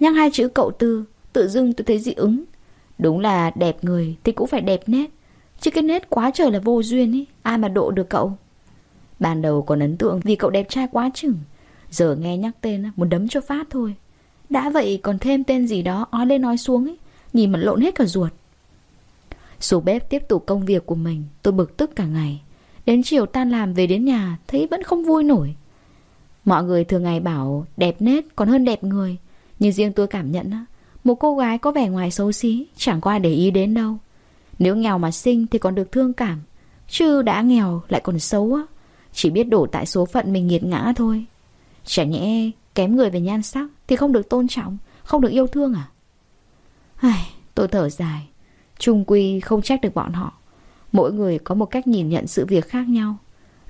Nhắc hai chữ cậu tư, Tự dưng tôi thấy dị ứng. Đúng là đẹp người thì cũng phải đẹp nét. Chứ cái nét quá trời là vô duyên ý, Ai mà độ được cậu? Ban đầu còn ấn tượng vì cậu đẹp trai quá chừng. Giờ nghe nhắc tên muốn đấm cho phát thôi. Đã vậy còn thêm tên gì đó Ói lên nói xuống ấy Nhìn mà lộn hết cả ruột. Xuống bếp tiếp tục công việc của mình, Tôi bực tức cả ngày. Đến chiều tan làm về đến nhà, Thấy vẫn không vui nổi. Mọi người thường ngày bảo đẹp nết còn hơn đẹp người. Nhưng riêng tôi cảm nhận á Một cô gái có vẻ ngoài xấu xí Chẳng qua để ý đến đâu. Nếu nghèo mà sinh thì còn được thương cảm Chứ đã nghèo lại còn xấu á. Chỉ biết đổ tại số phận mình nghiệt ngã thôi. Chả nhẽ kém người về nhan sắc Thì không được tôn trọng Không được yêu thương à? Ai, Tôi thở dài. Trung quy không trách được bọn họ. Mỗi người có một cách nhìn nhận sự việc khác nhau.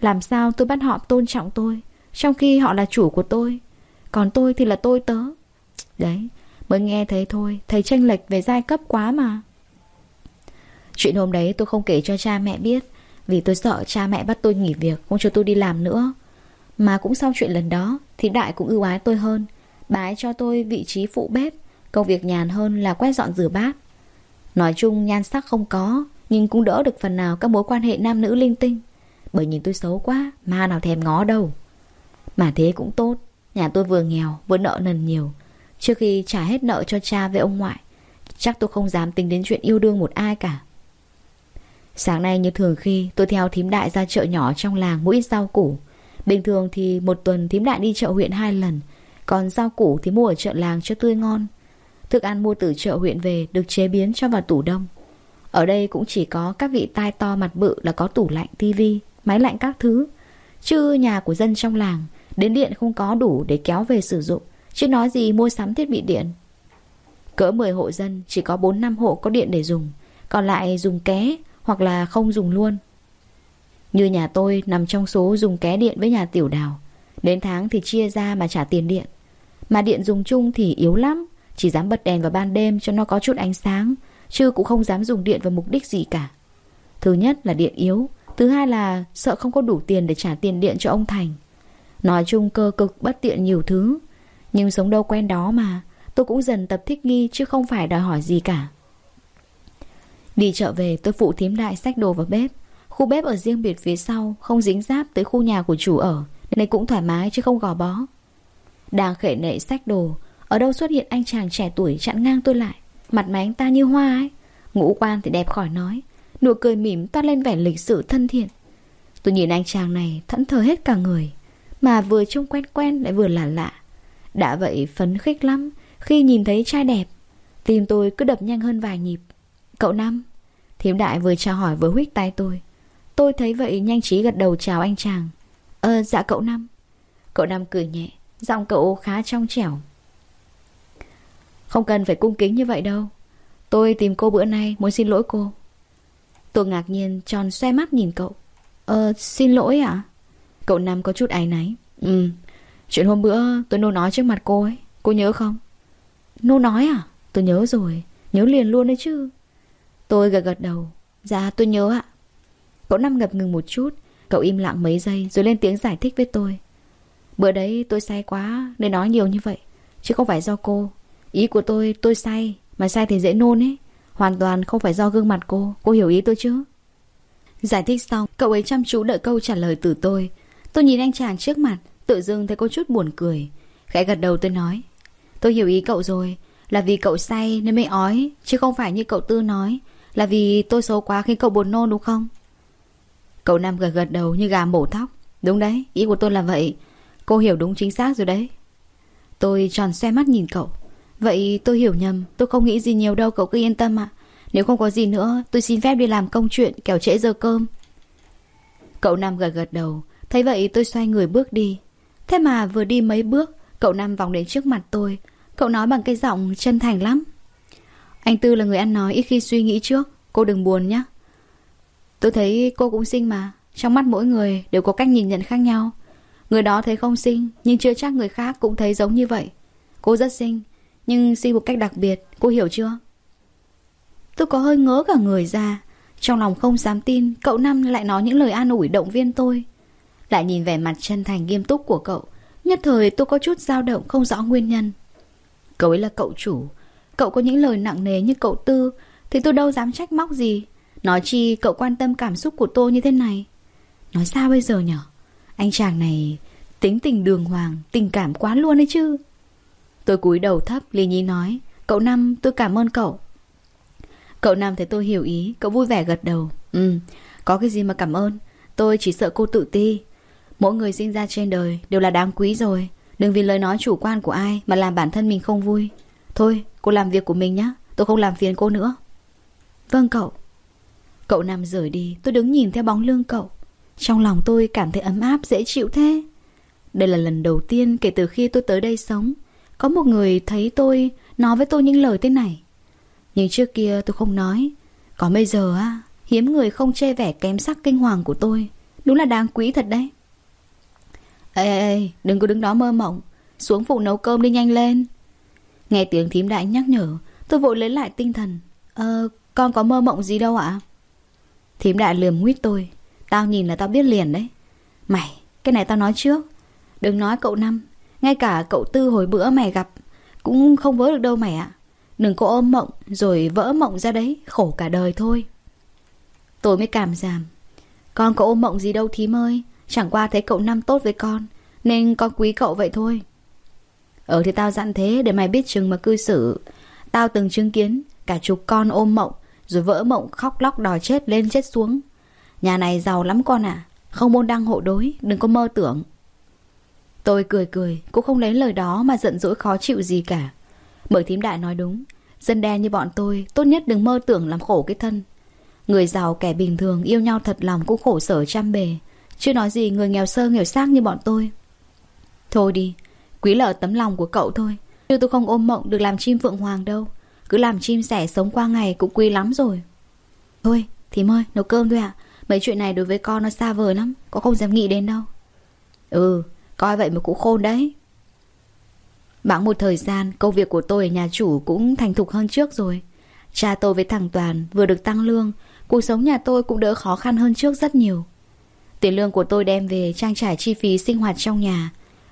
Làm sao tôi bắt họ tôn trọng tôi? Trong khi họ là chủ của tôi, Còn tôi thì là tôi tớ. Đấy, Mới nghe thấy thôi, Thấy tranh lệch về giai cấp quá mà. Chuyện hôm đấy tôi không kể cho cha mẹ biết, Vì tôi sợ cha mẹ bắt tôi nghỉ việc, Không cho tôi đi làm nữa. Mà cũng sau chuyện lần đó, Thì Đại cũng ưu ái tôi hơn, Bà ấy cho tôi vị trí phụ bếp, Công việc nhàn hơn là quét dọn rửa bát. Nói chung nhan sắc không có, Nhưng cũng đỡ được phần nào các mối quan hệ nam nữ linh tinh. Bởi nhìn tôi xấu quá Ma nào thèm ngó đâu. Mà thế cũng tốt. Nhà tôi vừa nghèo vừa nợ nần nhiều. Trước khi trả hết nợ cho cha với ông ngoại Chắc tôi không dám tính đến chuyện yêu đương một ai cả. Sáng nay như thường khi tôi theo thím đại ra chợ nhỏ trong làng mua ít rau củ. Bình thường thì một tuần thím đại đi chợ huyện hai lần. Còn rau củ thì mua ở chợ làng cho tươi ngon. Thức ăn mua từ chợ huyện về được chế biến cho vào tủ đông. Ở đây cũng chỉ có các vị tai to mặt bự là có tủ lạnh, tivi, máy lạnh các thứ. Chứ nhà của dân trong làng Đến điện không có đủ để kéo về sử dụng. Chứ nói gì mua sắm thiết bị điện. Cỡ 10 hộ dân, Chỉ có 4-5 hộ có điện để dùng. Còn lại dùng ké Hoặc là không dùng luôn. Như nhà tôi nằm trong số dùng ké điện với nhà tiểu đào. Đến tháng thì chia ra mà trả tiền điện. Mà điện dùng chung thì yếu lắm. Chỉ dám bật đèn vào ban đêm cho nó có chút ánh sáng. Chứ cũng không dám dùng điện vào mục đích gì cả. Thứ nhất là điện yếu. Thứ hai là sợ không có đủ tiền để trả tiền điện cho ông Thành. Nói chung cơ cực bất tiện nhiều thứ. Nhưng sống đâu quen đó mà, Tôi cũng dần tập thích nghi chứ không phải đòi hỏi gì cả. Đi chợ về, tôi phụ thím đại xách đồ vào bếp. Khu bếp ở riêng biệt phía sau, Không dính giáp tới khu nhà của chủ ở, Nên cũng thoải mái chứ không gò bó. Đang khệ nệ xách đồ, Ở đâu xuất hiện anh chàng trẻ tuổi chặn ngang tôi lại. Mặt máy anh ta như hoa ấy. Ngũ quan thì đẹp khỏi nói. Nụ cười mỉm toát lên vẻ lịch sự thân thiện. Tôi nhìn anh chàng này, thẫn thờ hết cả người. Mà vừa trông quen quen lại vừa lạ lạ. Đã vậy phấn khích lắm, Khi nhìn thấy trai đẹp. Tim tôi cứ đập nhanh hơn vài nhịp. Cậu Năm, Thiếm đại vừa chào hỏi vừa huyết tay tôi. Tôi thấy vậy nhanh trí gật đầu chào anh chàng. Ờ dạ cậu Năm. Cậu Năm cười nhẹ, Giọng cậu khá trong trẻo. Không cần phải cung kính như vậy đâu. Tôi tìm cô bữa nay muốn xin lỗi cô. Tôi ngạc nhiên tròn xoe mắt nhìn cậu. Ờ xin lỗi ạ. Cậu Năm có chút áy náy. Ừ. Chuyện hôm bữa tôi nô nói trước mặt cô ấy, Cô nhớ không? Nô nói à? Tôi nhớ rồi, Nhớ liền luôn đấy chứ. Tôi gật gật đầu. Dạ tôi nhớ ạ. Cậu Năm ngập ngừng một chút, Cậu im lặng mấy giây rồi lên tiếng giải thích với tôi. Bữa đấy tôi say quá Nên nói nhiều như vậy, Chứ không phải do cô. Ý của tôi tôi say, Mà say thì dễ nôn ấy. Hoàn toàn không phải do gương mặt cô Cô hiểu ý tôi chứ. Giải thích xong, Cậu ấy chăm chú đợi câu trả lời từ tôi. Tôi nhìn anh chàng trước mặt Tự dưng thấy có chút buồn cười. Khẽ gật đầu tôi nói Tôi hiểu ý cậu rồi Là vì cậu say nên mới ói Chứ không phải như cậu Tư nói Là vì tôi xấu quá khiến cậu buồn nôn đúng không? Cậu Nam gật gật đầu như gà mổ thóc Đúng đấy, ý của tôi là vậy Cô hiểu đúng chính xác rồi đấy. Tôi tròn xe mắt nhìn cậu Vậy tôi hiểu nhầm Tôi không nghĩ gì nhiều đâu cậu cứ yên tâm ạ. Nếu không có gì nữa tôi xin phép đi làm công chuyện Kẻo trễ giờ cơm. Cậu Nam gật gật đầu Thấy vậy tôi xoay người bước đi. Thế mà vừa đi mấy bước, Cậu Nam vòng đến trước mặt tôi. Cậu nói bằng cái giọng chân thành lắm. Anh Tư là người ăn nói, ít khi suy nghĩ trước. Cô đừng buồn nhé. Tôi thấy cô cũng xinh mà. Trong mắt mỗi người đều có cách nhìn nhận khác nhau. Người đó thấy không xinh, Nhưng chưa chắc người khác cũng thấy giống như vậy. Cô rất xinh, Nhưng xinh một cách đặc biệt. Cô hiểu chưa? Tôi có hơi ngớ cả người ra. Trong lòng không dám tin, Cậu Năm lại nói những lời an ủi động viên tôi. Lại nhìn vẻ mặt chân thành nghiêm túc của cậu. Nhất thời tôi có chút dao động không rõ nguyên nhân. Cậu ấy là cậu chủ. Cậu có những lời nặng nề như cậu Tư, Thì tôi đâu dám trách móc gì. Nói chi cậu quan tâm cảm xúc của tôi như thế này. Nói sao bây giờ nhở? Anh chàng này Tính tình đường hoàng, Tình cảm quá luôn đấy chứ. Tôi cúi đầu thấp, Lý Nhi nói, Cậu Năm, tôi cảm ơn cậu. Cậu Năm thấy tôi hiểu ý, Cậu vui vẻ gật đầu. Ừ có cái gì mà cảm ơn? Tôi chỉ sợ cô tự ti. Mỗi người sinh ra trên đời đều là đáng quý rồi. Đừng vì lời nói chủ quan của ai Mà làm bản thân mình không vui. Thôi, cô làm việc của mình nhé Tôi không làm phiền cô nữa. Vâng cậu. Cậu nằm rời đi. Tôi đứng nhìn theo bóng lưng cậu. Trong lòng tôi cảm thấy ấm áp, dễ chịu thế. Đây là lần đầu tiên kể từ khi tôi tới đây sống. Có một người thấy tôi Nói với tôi những lời thế này. Nhưng trước kia tôi không nói. Còn bây giờ á, Hiếm người không chê vẻ kém sắc kinh hoàng của tôi. Đúng là đáng quý thật đấy. Ê, ê, ê, đừng có đứng đó mơ mộng. Xuống phụ nấu cơm đi nhanh lên. Nghe tiếng thím đại nhắc nhở Tôi vội lấy lại tinh thần. Ờ, con có mơ mộng gì đâu ạ? Thím đại lườm nguyết tôi. Tao nhìn là tao biết liền đấy. Mày, cái này tao nói trước. Đừng nói cậu Năm Ngay cả cậu Tư hồi bữa mày gặp Cũng không vỡ được đâu mày ạ. Đừng có ôm mộng rồi vỡ mộng ra đấy Khổ cả đời thôi. Tôi mới cảm giảm. Con có ôm mộng gì đâu thím ơi. Chẳng qua thấy cậu Năm tốt với con, Nên con quý cậu vậy thôi. Ờ thì tao dặn thế để mày biết chừng mà cư xử. Tao từng chứng kiến Cả chục con ôm mộng, Rồi vỡ mộng khóc lóc đòi chết lên chết xuống. Nhà này giàu lắm con à Không môn đăng hộ đối, Đừng có mơ tưởng. Tôi cười cười, Cũng không lấy lời đó mà giận dỗi khó chịu gì cả. Bởi thím đại nói đúng, Dân đen như bọn tôi, Tốt nhất đừng mơ tưởng làm khổ cái thân. Người giàu kẻ bình thường yêu nhau thật lòng cũng khổ sở trăm bề chưa nói gì người nghèo sơ nghèo xác như bọn tôi. Thôi đi, Quý là tấm lòng của cậu thôi. Chứ tôi không ôm mộng được làm chim phượng hoàng đâu. Cứ làm chim sẻ sống qua ngày cũng quý lắm rồi. Thôi, thím ơi, nấu cơm thôi ạ. Mấy chuyện này đối với con nó xa vời lắm Có không dám nghĩ đến đâu. Ừ coi vậy mà cũng khôn đấy. Bẵng một thời gian, Công việc của tôi ở nhà chủ cũng thành thục hơn trước rồi. Cha tôi với thằng Toàn vừa được tăng lương, Cuộc sống nhà tôi cũng đỡ khó khăn hơn trước rất nhiều. Tiền lương của tôi đem về trang trải chi phí sinh hoạt trong nhà.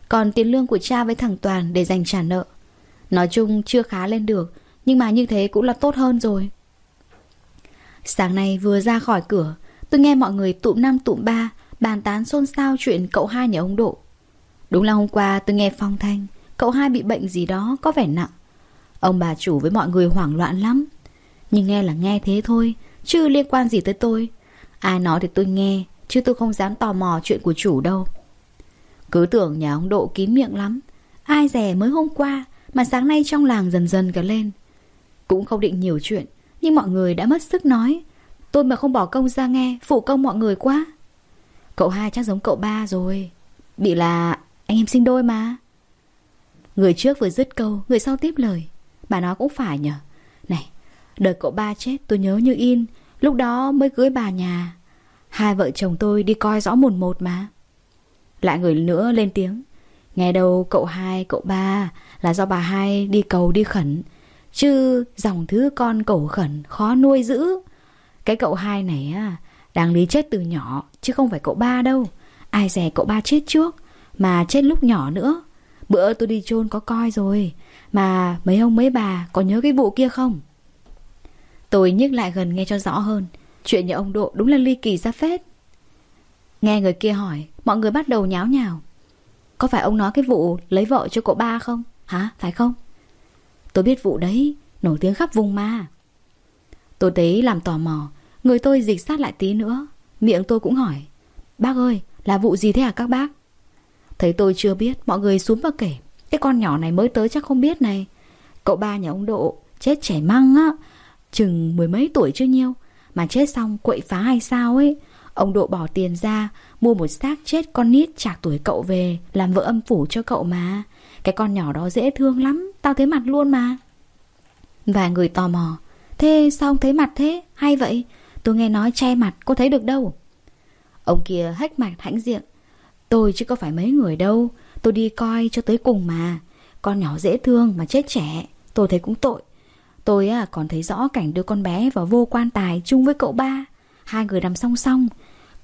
Còn tiền lương của cha với thằng Toàn để dành trả nợ. Nói chung chưa khá lên được, Nhưng mà như thế cũng là tốt hơn rồi. Sáng nay vừa ra khỏi cửa, Tôi nghe mọi người tụm năm tụm ba Bàn tán xôn xao chuyện cậu hai nhà ông Độ. Đúng là hôm qua tôi nghe phong thanh, Cậu hai bị bệnh gì đó có vẻ nặng. Ông bà chủ với mọi người hoảng loạn lắm. Nhưng nghe là nghe thế thôi, Chứ liên quan gì tới tôi. Ai nói thì tôi nghe Chứ tôi không dám tò mò chuyện của chủ đâu. Cứ tưởng nhà ông Độ kín miệng lắm. Ai rẻ mới hôm qua Mà sáng nay trong làng dần dần cả lên. Cũng không định nhiều chuyện, Nhưng mọi người đã mất sức nói. Tôi mà không bỏ công ra nghe Phụ công mọi người quá. Cậu hai chắc giống cậu ba rồi. Bị là anh em sinh đôi mà. Người trước vừa dứt câu, Người sau tiếp lời. Bà nói cũng phải nhở Này đời cậu ba chết, tôi nhớ như in. Lúc đó mới cưới bà nhà. Hai vợ chồng tôi đi coi rõ mồn một mà. Lại người nữa lên tiếng. Nghe đâu cậu hai, cậu ba Là do bà hai đi cầu đi khẩn. Chứ dòng thứ con cầu khẩn Khó nuôi giữ. Cái cậu hai này à, Đáng lý chết từ nhỏ Chứ không phải cậu ba đâu. Ai dè cậu ba chết trước Mà chết lúc nhỏ nữa. Bữa tôi đi chôn có coi rồi Mà mấy ông mấy bà có nhớ cái vụ kia không? Tôi nhức lại gần nghe cho rõ hơn. Chuyện nhà ông Độ đúng là ly kỳ ra phết. Nghe người kia hỏi, Mọi người bắt đầu nháo nhào. Có phải ông nói cái vụ lấy vợ cho cậu ba không? Hả? Phải không? Tôi biết vụ đấy, Nổi tiếng khắp vùng ma Tôi thấy làm tò mò, Người tôi dịch sát lại tí nữa, Miệng tôi cũng hỏi, Bác ơi, là vụ gì thế à các bác? Thấy tôi chưa biết, Mọi người xuống và kể, Cái con nhỏ này mới tới chắc không biết này. Cậu ba nhà ông Độ Chết trẻ măng á, Chừng mười mấy tuổi chưa nhiêu mà chết xong quậy phá hay sao ấy Ông Độ bỏ tiền ra Mua một xác chết con nít chạc tuổi cậu về Làm vợ âm phủ cho cậu mà Cái con nhỏ đó dễ thương lắm Tao thấy mặt luôn mà Và người tò mò Thế sao ông thấy mặt thế? Hay vậy? Tôi nghe nói che mặt, có thấy được đâu. Ông kia hách mặt hãnh diện. Tôi chứ có phải mấy người đâu. Tôi đi coi cho tới cùng mà. Con nhỏ dễ thương mà chết trẻ. Tôi thấy cũng tội. Tôi à, còn thấy rõ cảnh đưa con bé vào vô quan tài chung với cậu ba. Hai người nằm song song.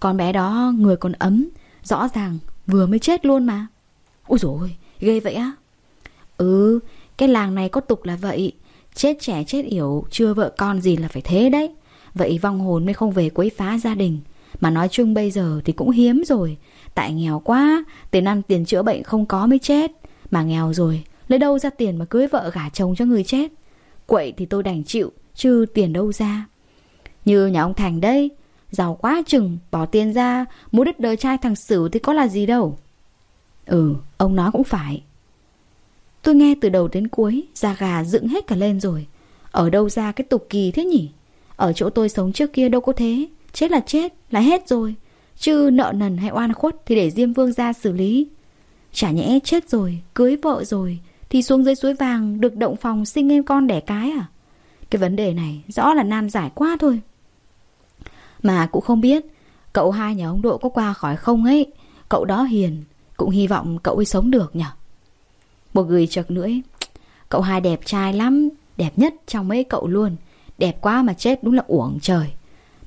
Con bé đó người còn ấm. Rõ ràng vừa mới chết luôn mà. Ôi dồi ôi, ghê vậy á. Ừ, cái làng này có tục là vậy. Chết trẻ chết yểu Chưa vợ con gì là phải thế đấy Vậy vong hồn mới không về quấy phá gia đình Mà nói chung bây giờ thì cũng hiếm rồi Tại nghèo quá Tiền ăn tiền chữa bệnh không có mới chết Mà nghèo rồi Lấy đâu ra tiền mà cưới vợ gả chồng cho người chết Quậy thì tôi đành chịu Chứ tiền đâu ra. Như nhà ông Thành đây Giàu quá chừng Bỏ tiền ra Mua đất đời trai thằng Sử thì có là gì đâu. Ừ Ông nói cũng phải. Tôi nghe từ đầu đến cuối Da gà dựng hết cả lên rồi. Ở đâu ra cái tục kỳ thế nhỉ? Ở chỗ tôi sống trước kia đâu có thế. Chết là chết, là hết rồi. Chứ nợ nần hay oan khuất Thì để Diêm Vương ra xử lý. Chả nhẽ chết rồi, cưới vợ rồi thì xuống dưới suối vàng Được động phòng sinh em con đẻ cái à? Cái vấn đề này rõ là nan giải quá thôi. Mà cũng không biết, Cậu hai nhà ông Độ có qua khỏi không ấy? Cậu đó hiền, Cũng hy vọng cậu ấy sống được nhỉ? Một người chật nữa Cậu hai đẹp trai lắm, Đẹp nhất trong mấy cậu luôn. Đẹp quá mà chết đúng là uổng trời.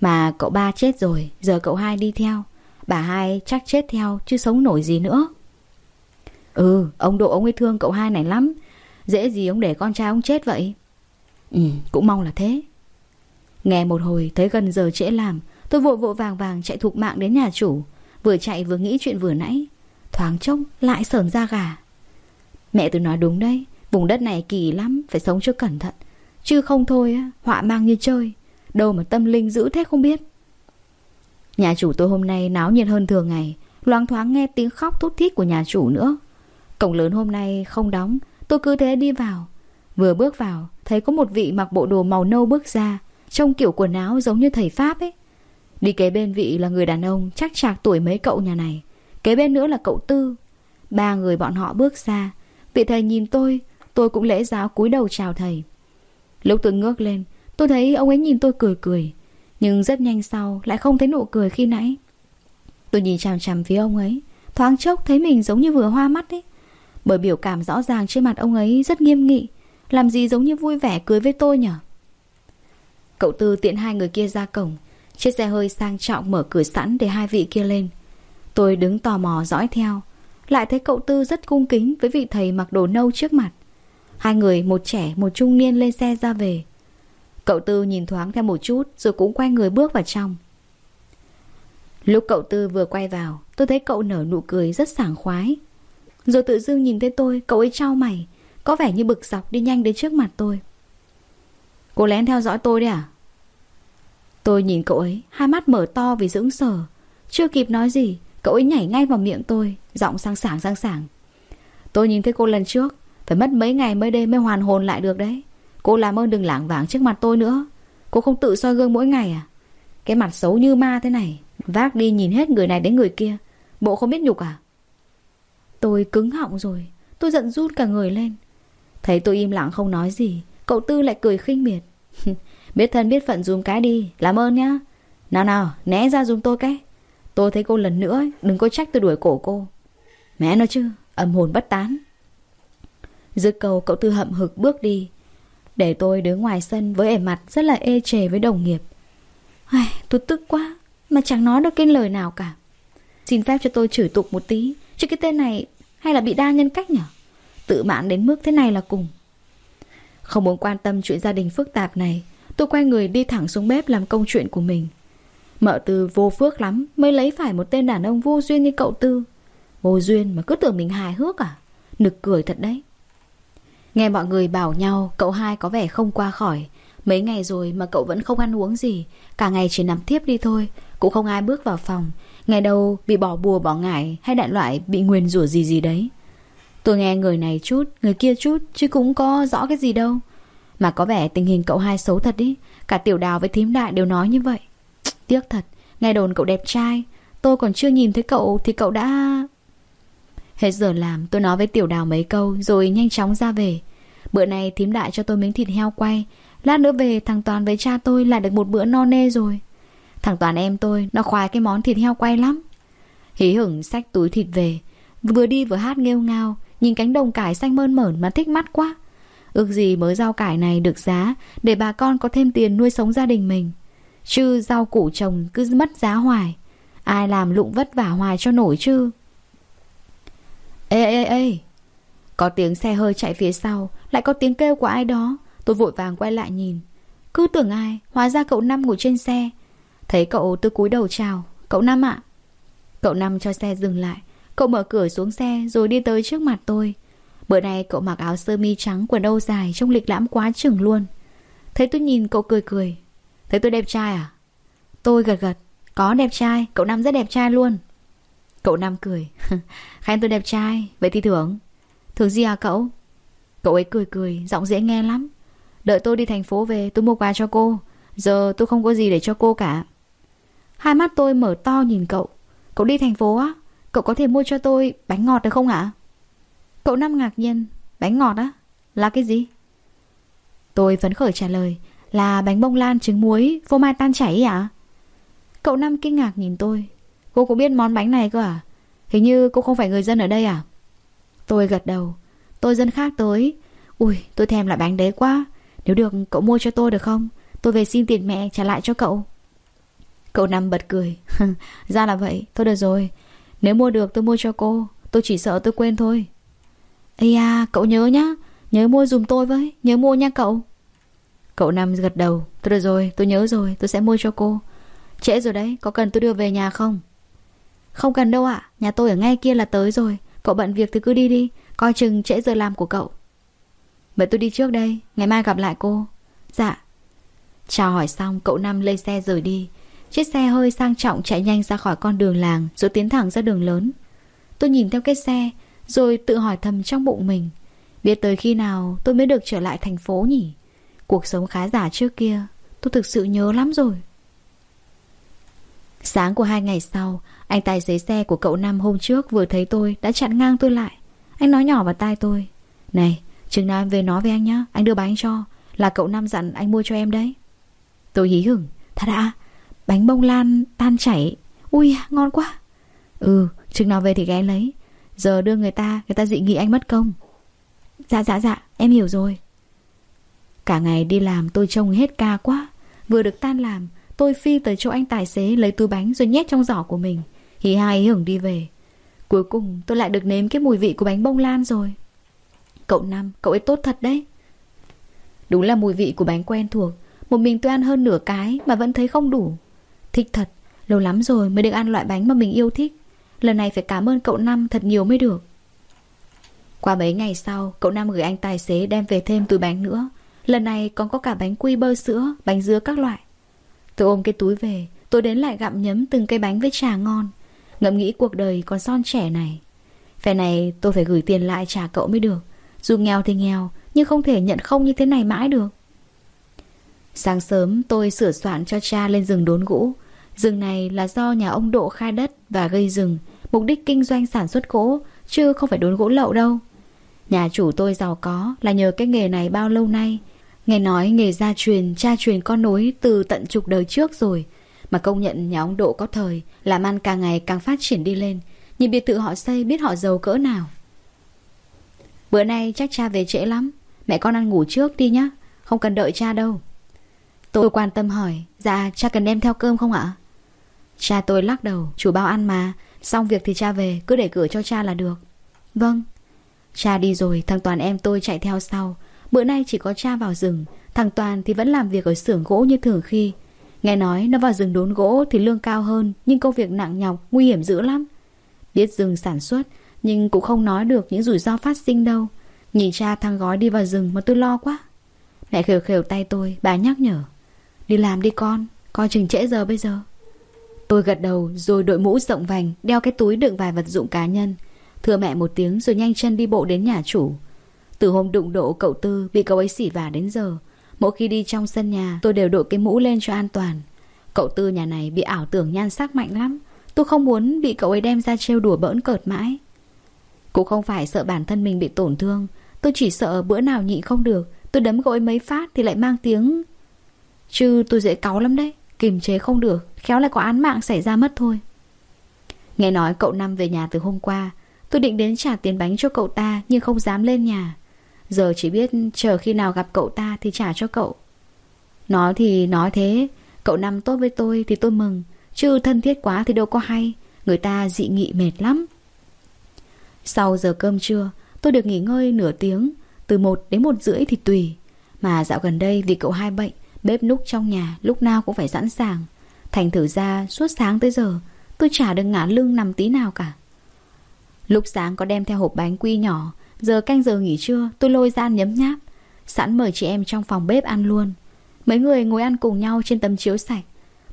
Mà cậu ba chết rồi, Giờ cậu hai đi theo. Bà hai chắc chết theo, chứ sống nổi gì nữa. Ừ ông Độ ông ấy thương cậu hai này lắm. Dễ gì ông để con trai ông chết vậy? Ừ cũng mong là thế. Nghe một hồi thấy gần giờ trễ làm, Tôi vội vội vàng vàng chạy thục mạng đến nhà chủ. Vừa chạy vừa nghĩ chuyện vừa nãy. Thoáng trông lại sờn ra gà. Mẹ tôi nói đúng đấy, Vùng đất này kỳ lắm, Phải sống cho cẩn thận. Chứ không thôi á, Họa mang như chơi. Đâu mà tâm linh giữ thế không biết. Nhà chủ tôi hôm nay náo nhiệt hơn thường ngày. Loáng thoáng nghe tiếng khóc thút thít của nhà chủ nữa. Cổng lớn hôm nay không đóng, Tôi cứ thế đi vào. Vừa bước vào, Thấy có một vị mặc bộ đồ màu nâu bước ra, Trông kiểu quần áo giống như thầy Pháp ấy. Đi kế bên vị là người đàn ông Chắc chạc tuổi mấy cậu nhà này, Kế bên nữa là cậu Tư. Ba người bọn họ bước ra, Vị thầy nhìn tôi Tôi cũng lễ giáo cúi đầu chào thầy. Lúc tôi ngước lên, Tôi thấy ông ấy nhìn tôi cười cười, Nhưng rất nhanh sau lại không thấy nụ cười khi nãy. Tôi nhìn chằm chằm phía ông ấy, Thoáng chốc thấy mình giống như vừa hoa mắt ấy. Bởi biểu cảm rõ ràng trên mặt ông ấy rất nghiêm nghị Làm gì giống như vui vẻ cười với tôi nhở Cậu Tư tiện hai người kia ra cổng Chiếc xe hơi sang trọng mở cửa sẵn để hai vị kia lên Tôi đứng tò mò dõi theo lại thấy cậu Tư rất cung kính với vị thầy mặc đồ nâu trước mặt. Hai người, một trẻ, một trung niên lên xe ra về. Cậu Tư nhìn thoáng theo một chút rồi cũng quay người bước vào trong. Lúc cậu Tư vừa quay vào, tôi thấy cậu nở nụ cười rất sảng khoái. Rồi tự dưng nhìn thấy tôi, cậu ấy trao mày, có vẻ như bực dọc đi nhanh đến trước mặt tôi. Cô lén theo dõi tôi đấy à? Tôi nhìn cậu ấy, hai mắt mở to vì dưỡng sờ. Chưa kịp nói gì, Cậu ấy nhảy ngay vào miệng tôi Giọng sang sảng sang sảng. Tôi nhìn thấy cô lần trước Phải mất mấy ngày mới đêm mới hoàn hồn lại được đấy. Cô làm ơn đừng lảng vảng trước mặt tôi nữa. Cô không tự soi gương mỗi ngày à? Cái mặt xấu như ma thế này Vác đi nhìn hết người này đến người kia. Bộ không biết nhục à? Tôi cứng họng rồi. Tôi giận rút cả người lên. Thấy tôi im lặng không nói gì Cậu Tư lại cười khinh miệt. Biết thân biết phận dùm cái đi Làm ơn nhá. Nào nào né ra dùm tôi cái. Tôi thấy cô lần nữa Đừng có trách tôi đuổi cổ cô. Mẹ nói chứ Âm hồn bất tán. Dứt cầu cậu tư hậm hực bước đi. Để tôi đứng ngoài sân với ẻ mặt Rất là ê chề với đồng nghiệp. Ai, Tôi tức quá Mà chẳng nói được cái lời nào cả. Xin phép cho tôi chửi tục một tí. Chứ cái tên này hay là bị đa nhân cách nhở? Tự mãn đến mức thế này là cùng. Không muốn quan tâm chuyện gia đình phức tạp này, Tôi quay người đi thẳng xuống bếp làm công chuyện của mình. Mợ Tư vô phước lắm Mới lấy phải một tên đàn ông vô duyên như cậu Tư. Vô duyên mà cứ tưởng mình hài hước à? Nực cười thật đấy. Nghe mọi người bảo nhau Cậu hai có vẻ không qua khỏi, Mấy ngày rồi mà cậu vẫn không ăn uống gì, Cả ngày chỉ nằm tiếp đi thôi cũng không ai bước vào phòng. Ngày đầu bị bỏ bùa bỏ ngải Hay đại loại bị nguyền rủa gì gì đấy. Tôi nghe người này chút, Người kia chút, Chứ cũng có rõ cái gì đâu. Mà có vẻ tình hình cậu hai xấu thật ý. Cả tiểu đào với thím đại đều nói như vậy. Tiếc thật, Nghe đồn cậu đẹp trai. Tôi còn chưa nhìn thấy cậu Thì cậu đã... Hết giờ làm, tôi nói với tiểu đào mấy câu Rồi nhanh chóng ra về. Bữa này thím đại cho tôi miếng thịt heo quay. Lát nữa về thằng Toàn với cha tôi là được một bữa no nê rồi. Thằng Toàn em tôi, Nó khoái cái món thịt heo quay lắm. Hí hửng xách túi thịt về, Vừa đi vừa hát nghêu ngao, Nhìn cánh đồng cải xanh mơn mởn mà thích mắt quá. Ước gì mới rau cải này được giá, Để bà con có thêm tiền nuôi sống gia đình mình. Chứ rau củ trồng cứ mất giá hoài. Ai làm lụng vất vả hoài cho nổi chứ? Ê ê ê Có tiếng xe hơi chạy phía sau, Lại có tiếng kêu của ai đó. Tôi vội vàng quay lại nhìn. Cứ tưởng ai, Hóa ra cậu Năm ngồi trên xe Thấy cậu tôi cúi đầu chào. Cậu Năm ạ. Cậu Năm cho xe dừng lại. Cậu mở cửa xuống xe rồi đi tới trước mặt tôi. Bữa nay cậu mặc áo sơ mi trắng quần âu dài Trông lịch lãm quá chừng luôn. Thấy tôi nhìn cậu cười cười. Thấy tôi đẹp trai à? Tôi gật gật. Có đẹp trai, Cậu Năm rất đẹp trai luôn. Cậu Năm cười. Khen tôi đẹp trai, Vậy thì thưởng. Thưởng gì à cậu? Cậu ấy cười cười, Giọng dễ nghe lắm. Đợi tôi đi thành phố về, tôi mua quà cho cô. Giờ tôi không có gì để cho cô cả. Hai mắt tôi mở to nhìn cậu. Cậu đi thành phố á? Cậu có thể mua cho tôi bánh ngọt được không ạ? Cậu Năm ngạc nhiên. Bánh ngọt á? Là cái gì? Tôi phấn khởi trả lời Là bánh bông lan trứng muối, Phô mai tan chảy ạ. Cậu Năm kinh ngạc nhìn tôi. Cô có biết món bánh này cơ à? Hình như cô không phải người dân ở đây à? Tôi gật đầu. Tôi dân khác tới. Ui, tôi thèm lại bánh đấy quá. Nếu được, cậu mua cho tôi được không? Tôi về xin tiền mẹ trả lại cho cậu. Cậu Năm bật cười. Ra là vậy, Thôi được rồi. Nếu mua được tôi mua cho cô, Tôi chỉ sợ tôi quên thôi. Ây à cậu nhớ nhá. Nhớ mua dùm tôi với, Nhớ mua nha cậu. Cậu Năm gật đầu. Thôi được rồi, tôi nhớ rồi, tôi sẽ mua cho cô. Trễ rồi đấy, có cần tôi đưa về nhà không? Không cần đâu ạ, Nhà tôi ở ngay kia là tới rồi. Cậu bận việc thì cứ đi đi, Coi chừng trễ giờ làm của cậu. Vậy tôi đi trước đây, Ngày mai gặp lại cô. Dạ. Chào hỏi xong, cậu Năm lên xe rời đi. Chiếc xe hơi sang trọng chạy nhanh ra khỏi con đường làng, Rồi tiến thẳng ra đường lớn. Tôi nhìn theo cái xe, Rồi tự hỏi thầm trong bụng mình, Biết tới khi nào tôi mới được trở lại thành phố nhỉ? Cuộc sống khá giả trước kia, Tôi thực sự nhớ lắm rồi. Sáng của hai ngày sau, Anh tài xế xe của cậu Năm hôm trước vừa thấy tôi Đã chặn ngang tôi lại. Anh nói nhỏ vào tai tôi, Này, chừng nào em về nói với anh nhá, Anh đưa bánh cho, Là cậu Năm dặn anh mua cho em đấy. Tôi hí hửng, Thật ạ? Bánh bông lan tan chảy. Ui ngon quá. Ừ chừng nào về thì ghé lấy. Giờ đưa người ta Người ta dị nghị anh mất công. Dạ dạ dạ em hiểu rồi. Cả ngày đi làm tôi trông hết ca quá. Vừa được tan làm Tôi phi tới chỗ anh tài xế lấy túi bánh rồi nhét trong giỏ của mình. Hì hai hưởng đi về. Cuối cùng tôi lại được nếm cái mùi vị của bánh bông lan rồi. Cậu Năm, cậu ấy tốt thật đấy. Đúng là mùi vị của bánh quen thuộc. Một mình tôi ăn hơn nửa cái mà vẫn thấy không đủ. Thích thật, lâu lắm rồi mới được ăn loại bánh mà mình yêu thích. Lần này phải cảm ơn cậu Năm thật nhiều mới được. Qua mấy ngày sau, cậu Năm gửi anh tài xế đem về thêm túi bánh nữa. Lần này còn có cả bánh quy bơ sữa, bánh dứa các loại. Tôi ôm cái túi về Tôi đến lại gặm nhấm từng cây bánh với trà ngon. Ngẫm nghĩ cuộc đời còn son trẻ này. Phe này tôi phải gửi tiền lại trả cậu mới được. Dù nghèo thì nghèo Nhưng không thể nhận không như thế này mãi được. Sáng sớm tôi sửa soạn cho cha lên rừng đốn gỗ Rừng này là do nhà ông Độ khai đất và gây rừng. Mục đích kinh doanh sản xuất gỗ Chứ không phải đốn gỗ lậu đâu. Nhà chủ tôi giàu có là nhờ cái nghề này bao lâu nay. Nghe nói nghề gia truyền, cha truyền con nối từ tận chục đời trước rồi. Mà công nhận nhà ông Độ có thời Làm ăn càng ngày càng phát triển đi lên. Nhìn biệt thự họ xây biết họ giàu cỡ nào. Bữa nay chắc cha về trễ lắm. Mẹ con ăn ngủ trước đi nhá Không cần đợi cha đâu. Tôi quan tâm hỏi Dạ cha cần đem theo cơm không ạ? Cha tôi lắc đầu Chủ bao ăn mà Xong việc thì cha về Cứ để cửa cho cha là được. Vâng. Cha đi rồi thằng Toàn em tôi chạy theo sau. Bữa nay chỉ có cha vào rừng Thằng Toàn thì vẫn làm việc ở xưởng gỗ như thường khi. Nghe nói nó vào rừng đốn gỗ thì lương cao hơn Nhưng công việc nặng nhọc, nguy hiểm dữ lắm. Biết rừng sản xuất Nhưng cũng không nói được những rủi ro phát sinh đâu. Nhìn cha thằng gói đi vào rừng mà tôi lo quá. Mẹ khều khều tay tôi Bà nhắc nhở. Đi làm đi con, Coi chừng trễ giờ bây giờ. Tôi gật đầu rồi đội mũ rộng vành, Đeo cái túi đựng vài vật dụng cá nhân. Thưa mẹ một tiếng rồi nhanh chân đi bộ đến nhà chủ. Từ hôm đụng độ cậu Tư Bị cậu ấy xỉ vả đến giờ, Mỗi khi đi trong sân nhà, tôi đều đội cái mũ lên cho an toàn. Cậu Tư nhà này bị ảo tưởng nhan sắc mạnh lắm, Tôi không muốn bị cậu ấy đem ra trêu đùa bỡn cợt mãi. Cũng không phải sợ bản thân mình bị tổn thương, Tôi chỉ sợ bữa nào nhịn không được, Tôi đấm cậu ấy mấy phát thì lại mang tiếng Chứ tôi dễ cáu lắm đấy, Kiềm chế không được, Khéo lại có án mạng xảy ra mất thôi. Nghe nói cậu Năm về nhà từ hôm qua, Tôi định đến trả tiền bánh cho cậu ta Nhưng không dám lên nhà. Giờ chỉ biết chờ khi nào gặp cậu ta Thì trả cho cậu. Nói thì nói thế, Cậu Năm tốt với tôi thì tôi mừng, Chứ thân thiết quá thì đâu có hay, Người ta dị nghị mệt lắm. Sau giờ cơm trưa, Tôi được nghỉ ngơi nửa tiếng, Từ một đến một rưỡi thì tùy. Mà dạo gần đây vì cậu hai bệnh Bếp núc trong nhà lúc nào cũng phải sẵn sàng. Thành thử ra, suốt sáng tới giờ, Tôi chả được ngả lưng nằm tí nào cả. Lúc sáng có đem theo hộp bánh quy nhỏ, Giờ canh giờ nghỉ trưa, tôi lôi ra nhấm nháp. Sẵn mời chị em trong phòng bếp ăn luôn. Mấy người ngồi ăn cùng nhau trên tấm chiếu sạch.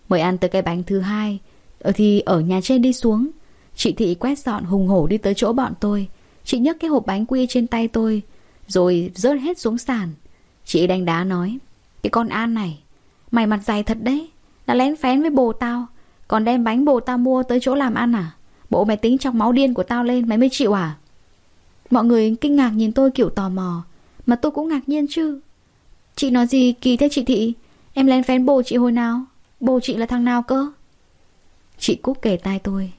Mời ăn tới cái bánh thứ hai ở Thì ở nhà trên đi xuống. Chị Thị quét dọn hùng hổ đi tới chỗ bọn tôi. Chị nhấc cái hộp bánh quy trên tay tôi, Rồi rớt hết xuống sàn. Chị đánh đá nói cái con An này, Mày mặt dày thật đấy, Đã lén phén với bồ tao, Còn đem bánh bồ tao mua tới chỗ làm ăn à? Bộ mày tính trong máu điên của tao lên Mày mới chịu à? Mọi người kinh ngạc nhìn tôi kiểu tò mò, Mà tôi cũng ngạc nhiên chứ. Chị nói gì kỳ thế chị Thị? Em lén phén bồ chị hồi nào? Bồ chị là thằng nào cơ? Chị Cúc kể tai tôi,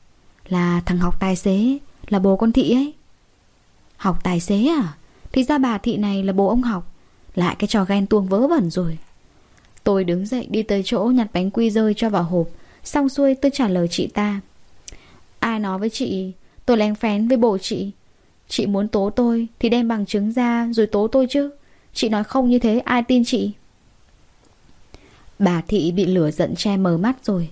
Là thằng học tài xế, Là bồ con Thị ấy. Học tài xế à? Thì ra bà Thị này là bố ông học lại cái trò ghen tuông vớ vẩn rồi. Tôi đứng dậy đi tới chỗ nhặt bánh quy rơi cho vào hộp, Xong xuôi tôi trả lời chị ta. Ai nói với chị? Tôi lén phén với bồ chị. Chị muốn tố tôi Thì đem bằng chứng ra rồi tố tôi chứ. Chị nói không như thế, ai tin chị? Bà Thị bị lửa giận che mờ mắt rồi.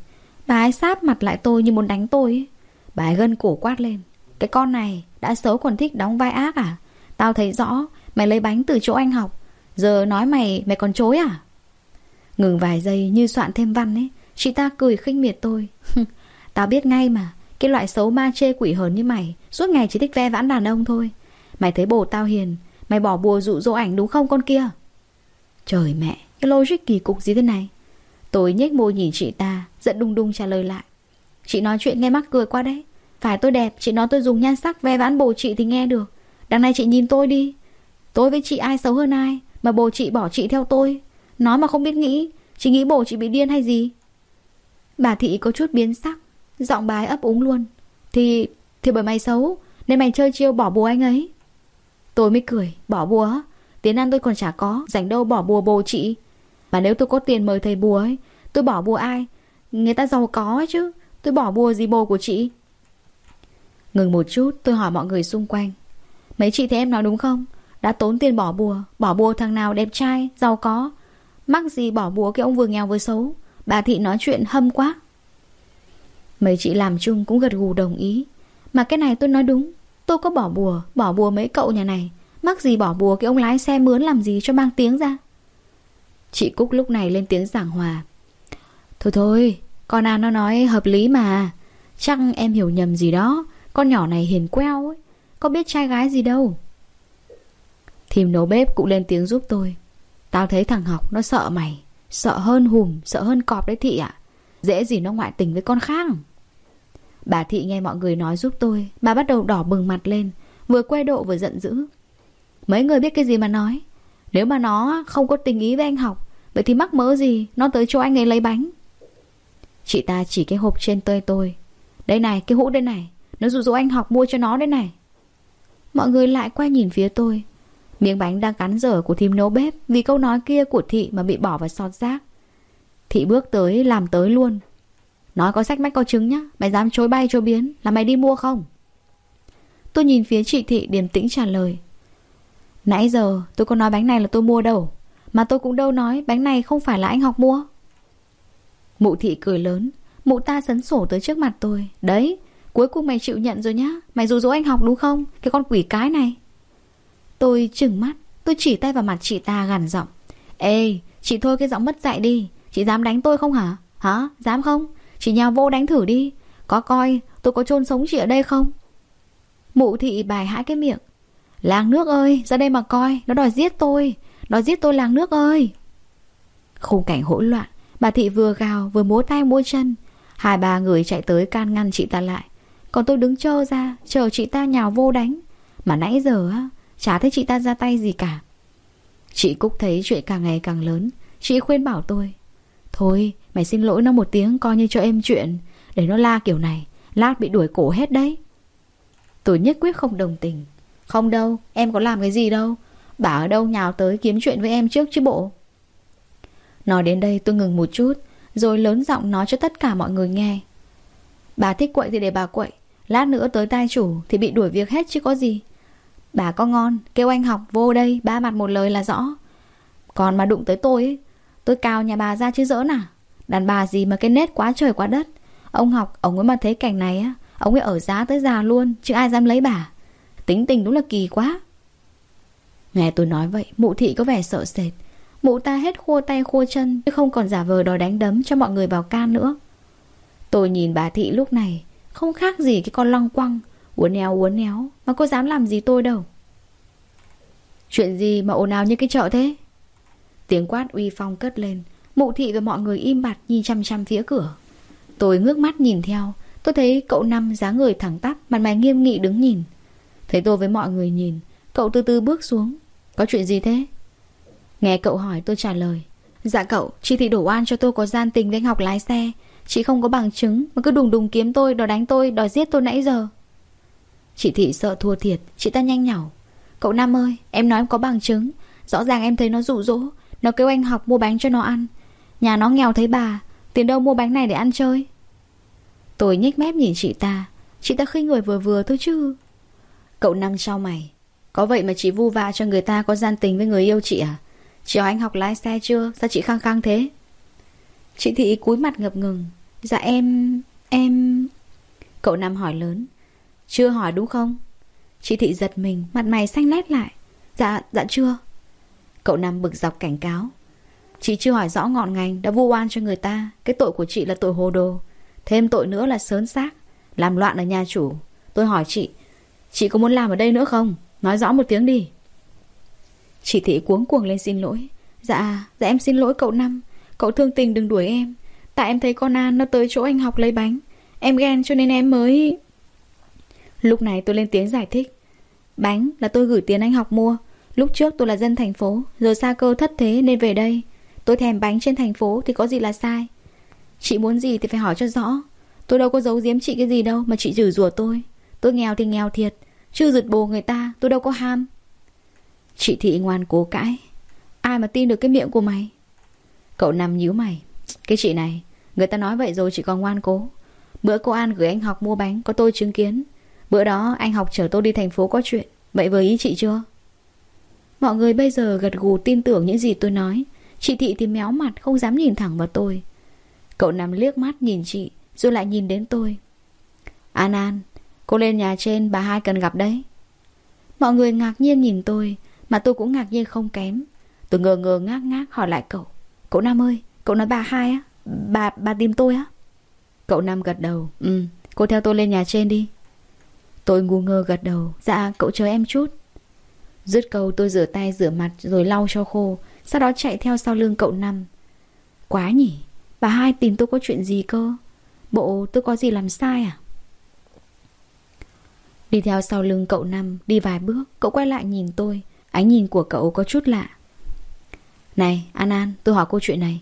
Bà ấy sáp mặt lại tôi như muốn đánh tôi ấy. Bà ấy gân cổ quát lên. Cái con này đã xấu còn thích đóng vai ác à? Tao thấy rõ, Mày lấy bánh từ chỗ anh học. Giờ nói mày mày còn chối à? Ngừng vài giây như soạn thêm văn ấy, Chị ta cười khinh miệt tôi. Tao biết ngay mà, Cái loại xấu ma chê quỷ hờn như mày, Suốt ngày chỉ thích ve vãn đàn ông thôi. Mày thấy bồ tao hiền, Mày bỏ bùa dụ dỗ ảnh đúng không con kia? Trời mẹ, Cái logic kỳ cục gì thế này? Tôi nhếch môi nhìn chị ta, Giận đùng đùng trả lời lại. Chị nói chuyện nghe mắc cười quá đấy. Phải tôi đẹp, Chị nói tôi dùng nhan sắc ve vãn bồ chị thì nghe được. Đằng này chị nhìn tôi đi. Tôi với chị ai xấu hơn ai? Mà bồ chị bỏ chị theo tôi. Nói mà không biết nghĩ Chị nghĩ bồ chị bị điên hay gì? Bà thị có chút biến sắc, Giọng bà ấy ấp úng luôn. Thì thì bởi mày xấu, Nên mày chơi chiêu bỏ bùa anh ấy. Tôi mới cười, Bỏ bùa? Á Tiền ăn tôi còn chả có, Rảnh đâu bỏ bùa bồ chị. Mà nếu tôi có tiền mời thầy bùa ấy, Tôi bỏ bùa ai? Người ta giàu có ấy chứ, Tôi bỏ bùa gì bồ của chị? Ngừng một chút, tôi hỏi mọi người xung quanh. Mấy chị thấy em nói đúng không? Đã tốn tiền bỏ bùa Bỏ bùa thằng nào đẹp trai, giàu có. Mắc gì bỏ bùa cái ông vừa nghèo vừa xấu? Bà Thị nói chuyện hâm quá. Mấy chị làm chung cũng gật gù đồng ý. Mà cái này tôi nói đúng Tôi có bỏ bùa Bỏ bùa mấy cậu nhà này. Mắc gì bỏ bùa cái ông lái xe mướn làm gì cho mang tiếng ra? Chị Cúc lúc này lên tiếng giảng hòa. Thôi thôi Con An nó nói hợp lý mà. Chắc em hiểu nhầm gì đó Con nhỏ này hiền queo ấy. Có biết trai gái gì đâu. Thìm nấu bếp cũng lên tiếng giúp tôi. Tao thấy thằng học nó sợ mày Sợ hơn hùm, sợ hơn cọp đấy thị ạ. Dễ gì nó ngoại tình với con khác. Bà thị nghe mọi người nói giúp tôi Bà bắt đầu đỏ bừng mặt lên Vừa quay độ vừa giận dữ. Mấy người biết cái gì mà nói? Nếu mà nó không có tình ý với anh học Vậy thì mắc mớ gì Nó tới chỗ anh ấy lấy bánh? Chị ta chỉ cái hộp trên tơi tôi. Đây này cái hũ đây này Nó dụ dỗ anh học mua cho nó đây này. Mọi người lại quay nhìn phía tôi Miếng bánh đang cắn dở của thím nấu bếp Vì câu nói kia của thị mà bị bỏ vào sọt rác. Thị bước tới, làm tới luôn. Nói có sách mách có chứng nhá, Mày dám chối bay cho biến Là mày đi mua không? Tôi nhìn phía chị Thị điềm tĩnh trả lời. Nãy giờ tôi có nói bánh này là tôi mua đâu, Mà tôi cũng đâu nói bánh này không phải là anh học mua. Mụ thị cười lớn, Mụ ta sấn sổ tới trước mặt tôi. Đấy, cuối cùng mày chịu nhận rồi nhá, Mày dụ dỗ anh học đúng không? Cái con quỷ cái này. Tôi chừng mắt, Tôi chỉ tay vào mặt chị ta gằn giọng. Ê, chị thôi cái giọng mất dạy đi. Chị dám đánh tôi không hả? Hả? Dám không? Chị nhào vô đánh thử đi. Có coi tôi có chôn sống chị ở đây không? Mụ thị bài hãi cái miệng. Làng nước ơi, ra đây mà coi, Nó đòi giết tôi. Đòi giết tôi làng nước ơi. Khung cảnh hỗn loạn, Bà thị vừa gào, vừa múa tay múa chân. Hai ba người chạy tới can ngăn chị ta lại. Còn tôi đứng trơ ra, Chờ chị ta nhào vô đánh. Mà nãy giờ á Chả thấy chị ta ra tay gì cả. Chị Cúc thấy chuyện càng ngày càng lớn. Chị khuyên bảo tôi, Thôi, mày xin lỗi nó một tiếng, coi như cho em chuyện. Để nó la kiểu này, Lát bị đuổi cổ hết đấy. Tôi nhất quyết không đồng tình. Không đâu, em có làm cái gì đâu. Bà ở đâu nhào tới kiếm chuyện với em trước chứ bộ? Nói đến đây tôi ngừng một chút, Rồi lớn giọng nói cho tất cả mọi người nghe. Bà thích quậy thì để bà quậy, Lát nữa tới tai chủ thì bị đuổi việc hết chứ có gì. Bà có ngon Kêu anh học vô đây Ba mặt một lời là rõ. Còn mà đụng tới tôi ấy, Tôi cao nhà bà ra chứ giỡn à Đàn bà gì mà cái nết quá trời quá đất. Ông học Ông ấy mà thấy cảnh này á Ông ấy ở giá tới già luôn Chứ ai dám lấy bà. Tính tình đúng là kỳ quá. Nghe tôi nói vậy Mụ thị có vẻ sợ sệt. Mụ ta hết khua tay khua chân Chứ không còn giả vờ đòi đánh đấm cho mọi người vào can nữa. Tôi nhìn bà thị lúc này Không khác gì cái con long quăng. Uốn éo uốn éo. Mà cô dám làm gì tôi đâu. Chuyện gì mà ồn ào như cái chợ thế? Tiếng quát uy phong cất lên. Mụ thị và mọi người im bặt nhìn chăm chăm phía cửa. Tôi ngước mắt nhìn theo. Tôi thấy cậu Năm dáng người thẳng tắp Mặt mày nghiêm nghị đứng nhìn. Thấy tôi với mọi người nhìn Cậu từ từ bước xuống. Có chuyện gì thế? Nghe cậu hỏi tôi trả lời. Dạ cậu, chị thị đổ oan cho tôi có gian tình với anh học lái xe. Chị không có bằng chứng Mà cứ đùng đùng kiếm tôi, đòi đánh tôi, đòi giết tôi nãy giờ. Chị thị sợ thua thiệt Chị ta nhanh nhảu Cậu nam ơi, em nói em có bằng chứng. Rõ ràng em thấy nó rụ rỗ Nó kêu anh học mua bánh cho nó ăn. Nhà nó nghèo thấy bà Tiền đâu mua bánh này để ăn chơi? Tôi nhếch mép nhìn chị ta. Chị ta khinh người vừa vừa thôi chứ. Cậu nam trao mày. Có vậy mà chị vu vạ cho người ta có gian tình với người yêu chị à? Chị hỏi anh học lái xe chưa? Sao chị khăng khăng thế? Chị Thị cúi mặt ngập ngừng. Dạ em... em... Cậu nam hỏi lớn. Chưa hỏi đúng không? Chị Thị giật mình Mặt mày xanh lét lại. Dạ, dạ chưa. Cậu Năm bực dọc cảnh cáo. Chị chưa hỏi rõ ngọn ngành Đã vu oan cho người ta. Cái tội của chị là tội hồ đồ. Thêm tội nữa là sớn xác. Làm loạn ở nhà chủ. Tôi hỏi chị Chị có muốn làm ở đây nữa không? Nói rõ một tiếng đi. Chị Thị cuống cuồng lên xin lỗi. Dạ, dạ em xin lỗi cậu Năm. Cậu thương tình đừng đuổi em. Tại em thấy con An nó tới chỗ anh học lấy bánh. Em ghen cho nên em mới Lúc này tôi lên tiếng giải thích. Bánh, là tôi gửi tiền anh học mua. Lúc trước tôi là dân thành phố rồi xa cơ thất thế nên về đây. Tôi thèm bánh trên thành phố thì có gì là sai? Chị muốn gì thì phải hỏi cho rõ. Tôi đâu có giấu giếm chị cái gì đâu Mà chị chửi rủa tôi. Tôi nghèo thì nghèo thiệt Chứ giật bồ người ta, tôi đâu có ham. Chị Thị ngoan cố cãi. Ai mà tin được cái miệng của mày? Cậu nằm nhíu mày. Cái chị này, Người ta nói vậy rồi chị còn ngoan cố. Bữa cô An gửi anh học mua bánh, Có tôi chứng kiến. Bữa đó anh học chở tôi đi thành phố có chuyện. Vậy với ý chị chưa? Mọi người bây giờ gật gù tin tưởng những gì tôi nói. Chị Thị thì méo mặt, không dám nhìn thẳng vào tôi. Cậu nằm liếc mắt nhìn chị, Rồi lại nhìn đến tôi. An An, Cô lên nhà trên, bà hai cần gặp đấy. Mọi người ngạc nhiên nhìn tôi, Mà tôi cũng ngạc nhiên không kém. Tôi ngờ ngờ ngác ngác hỏi lại cậu. Cậu Nam ơi, Cậu nói bà hai á, Bà bà tìm tôi á? Cậu Nam gật đầu Ừ cô theo tôi lên nhà trên đi. Tôi ngu ngơ gật đầu. Dạ cậu chờ em chút. Dứt câu, tôi rửa tay, rửa mặt, rồi lau cho khô. Sau đó chạy theo sau lưng cậu Năm. Quá nhỉ? Bà hai tìm tôi có chuyện gì cơ? Bộ, tôi có gì làm sai à? Đi theo sau lưng cậu Năm, Đi vài bước, Cậu quay lại nhìn tôi. Ánh nhìn của cậu có chút lạ. Này, An An, tôi hỏi cô chuyện này.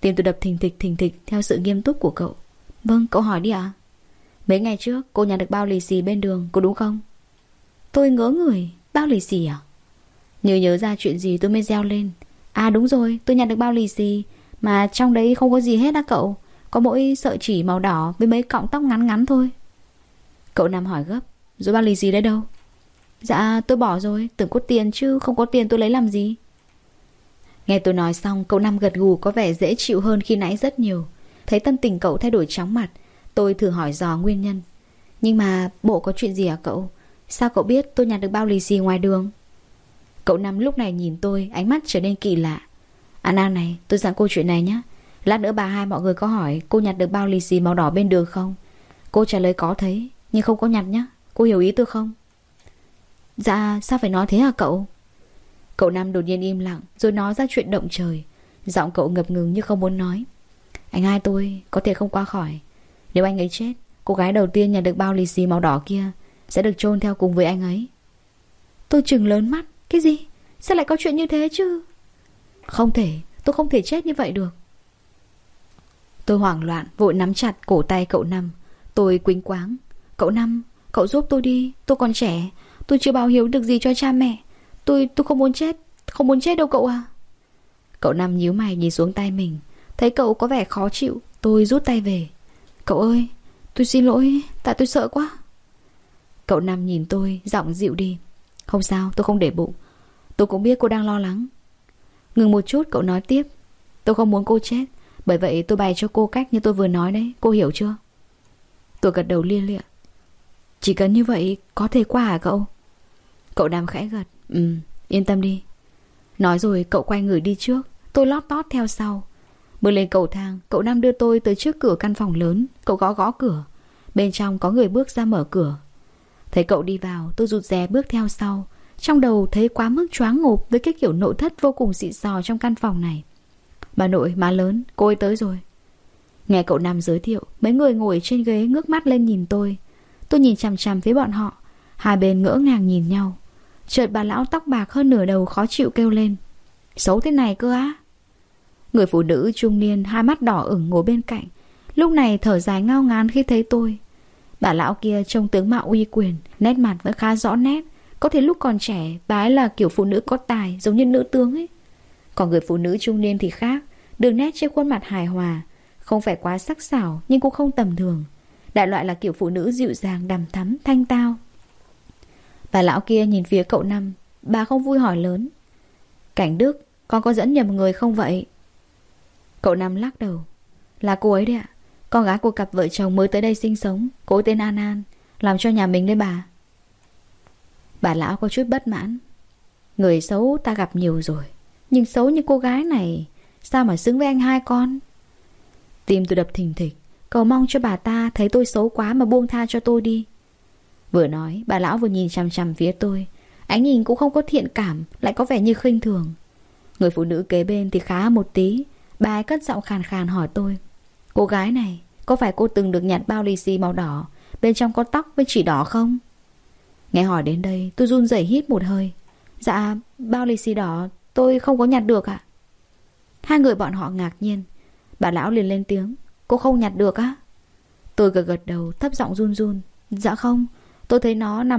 Tim tôi đập thình thịch thình thịch Theo sự nghiêm túc của cậu. Vâng cậu hỏi đi ạ. Mấy ngày trước, cô nhặt được bao lì xì bên đường, Có đúng không? Tôi ngỡ người, Bao lì xì à? Nhớ nhớ ra chuyện gì tôi mới reo lên. À đúng rồi, tôi nhặt được bao lì xì. Mà trong đấy không có gì hết á cậu. Có mỗi sợi chỉ màu đỏ Với mấy cọng tóc ngắn ngắn thôi. Cậu Nam hỏi gấp, Rồi bao lì xì đấy đâu? Dạ tôi bỏ rồi, Tưởng có tiền chứ không có tiền tôi lấy làm gì? Nghe tôi nói xong, Cậu Nam gật gù có vẻ dễ chịu hơn khi nãy rất nhiều. Thấy tâm tình cậu thay đổi chóng mặt Tôi thử hỏi dò nguyên nhân. Nhưng mà bộ có chuyện gì à cậu? Sao cậu biết tôi nhặt được bao lì xì ngoài đường? Cậu Năm lúc này nhìn tôi, Ánh mắt trở nên kỳ lạ. À, Anna này, tôi dặn cô chuyện này nhé Lát nữa bà hai mọi người có hỏi Cô nhặt được bao lì xì màu đỏ bên đường không? Cô trả lời có thấy, Nhưng không có nhặt nhá. Cô hiểu ý tôi không? Dạ sao phải nói thế hả cậu? Cậu Năm đột nhiên im lặng, Rồi nói ra chuyện động trời. Giọng cậu ngập ngừng như không muốn nói. Anh hai tôi có thể không qua khỏi nếu anh ấy chết, Cô gái đầu tiên nhận được bao lì xì màu đỏ kia Sẽ được chôn theo cùng với anh ấy. Tôi chừng lớn mắt. Cái gì? Sao lại có chuyện như thế chứ? Không thể, Tôi không thể chết như vậy được. Tôi hoảng loạn, Vội nắm chặt cổ tay cậu Năm. Tôi quýnh quáng. Cậu Năm, Cậu giúp tôi đi. Tôi còn trẻ. Tôi chưa bao hiếu được gì cho cha mẹ. Tôi tôi không muốn chết. Không muốn chết đâu cậu à Cậu Năm nhíu mày nhìn xuống tay mình. Thấy cậu có vẻ khó chịu, Tôi rút tay về. Cậu ơi, Tôi xin lỗi, Tại tôi sợ quá. Cậu Nam nhìn tôi, Giọng dịu đi. Không sao, tôi không để bụng. Tôi cũng biết cô đang lo lắng. Ngừng một chút, cậu nói tiếp. Tôi không muốn cô chết, Bởi vậy tôi bày cho cô cách như tôi vừa nói đấy. Cô hiểu chưa? Tôi gật đầu lia lịa. Chỉ cần như vậy, có thể qua hả cậu? Cậu Nam khẽ gật. Ừ yên tâm đi. Nói rồi, cậu quay người đi trước. Tôi lót tót theo sau. Bước lên cầu thang Cậu Nam đưa tôi tới trước cửa căn phòng lớn. Cậu gõ gõ cửa. Bên trong có người bước ra mở cửa. Thấy cậu đi vào tôi rụt rè bước theo sau. Trong đầu thấy quá mức choáng ngộp Với cái kiểu nội thất vô cùng xịn sò trong căn phòng này. Bà nội, má lớn, cô ấy tới rồi. Nghe cậu Nam giới thiệu Mấy người ngồi trên ghế ngước mắt lên nhìn tôi. Tôi nhìn chằm chằm phía bọn họ. Hai bên ngỡ ngàng nhìn nhau. Chợt bà lão tóc bạc hơn nửa đầu khó chịu kêu lên. Xấu thế này cơ á? Người phụ nữ trung niên Hai mắt đỏ ửng ngồi bên cạnh, Lúc này thở dài ngao ngán khi thấy tôi. Bà lão kia trông tướng mạo uy quyền, Nét mặt vẫn khá rõ nét, Có thể lúc còn trẻ, Bà ấy là kiểu phụ nữ có tài, Giống như nữ tướng ấy. Còn người phụ nữ trung niên thì khác Đường nét trên khuôn mặt hài hòa, Không phải quá sắc sảo Nhưng cũng không tầm thường. Đại loại là kiểu phụ nữ dịu dàng, đằm thắm, thanh tao. Bà lão kia nhìn phía cậu Năm, Bà không vui hỏi lớn. Cảnh Đức, Con có dẫn nhầm người không vậy? Cậu Năm lắc đầu. Là cô ấy đấy ạ. Con gái của cặp vợ chồng mới tới đây sinh sống. Cô tên An An, Làm cho nhà mình đấy bà. Bà lão có chút bất mãn. Người xấu ta gặp nhiều rồi, Nhưng xấu như cô gái này, Sao mà xứng với anh hai con? Tim tôi đập thình thịch, Cầu mong cho bà ta thấy tôi xấu quá mà buông tha cho tôi đi. Vừa nói, bà lão vừa nhìn chằm chằm phía tôi. Ánh nhìn cũng không có thiện cảm, Lại có vẻ như khinh thường. Người phụ nữ kế bên thì khá một tí Bà ấy cất giọng khàn khàn hỏi tôi, Cô gái này, Có phải cô từng được nhặt bao lì xì màu đỏ, Bên trong có tóc với chỉ đỏ không? Nghe hỏi đến đây, tôi run rẩy hít một hơi. Dạ bao lì xì đỏ Tôi không có nhặt được ạ. Hai người bọn họ ngạc nhiên. Bà lão liền lên tiếng, Cô không nhặt được á? Tôi gật gật đầu, thấp giọng run run Dạ không, Tôi thấy nó nằm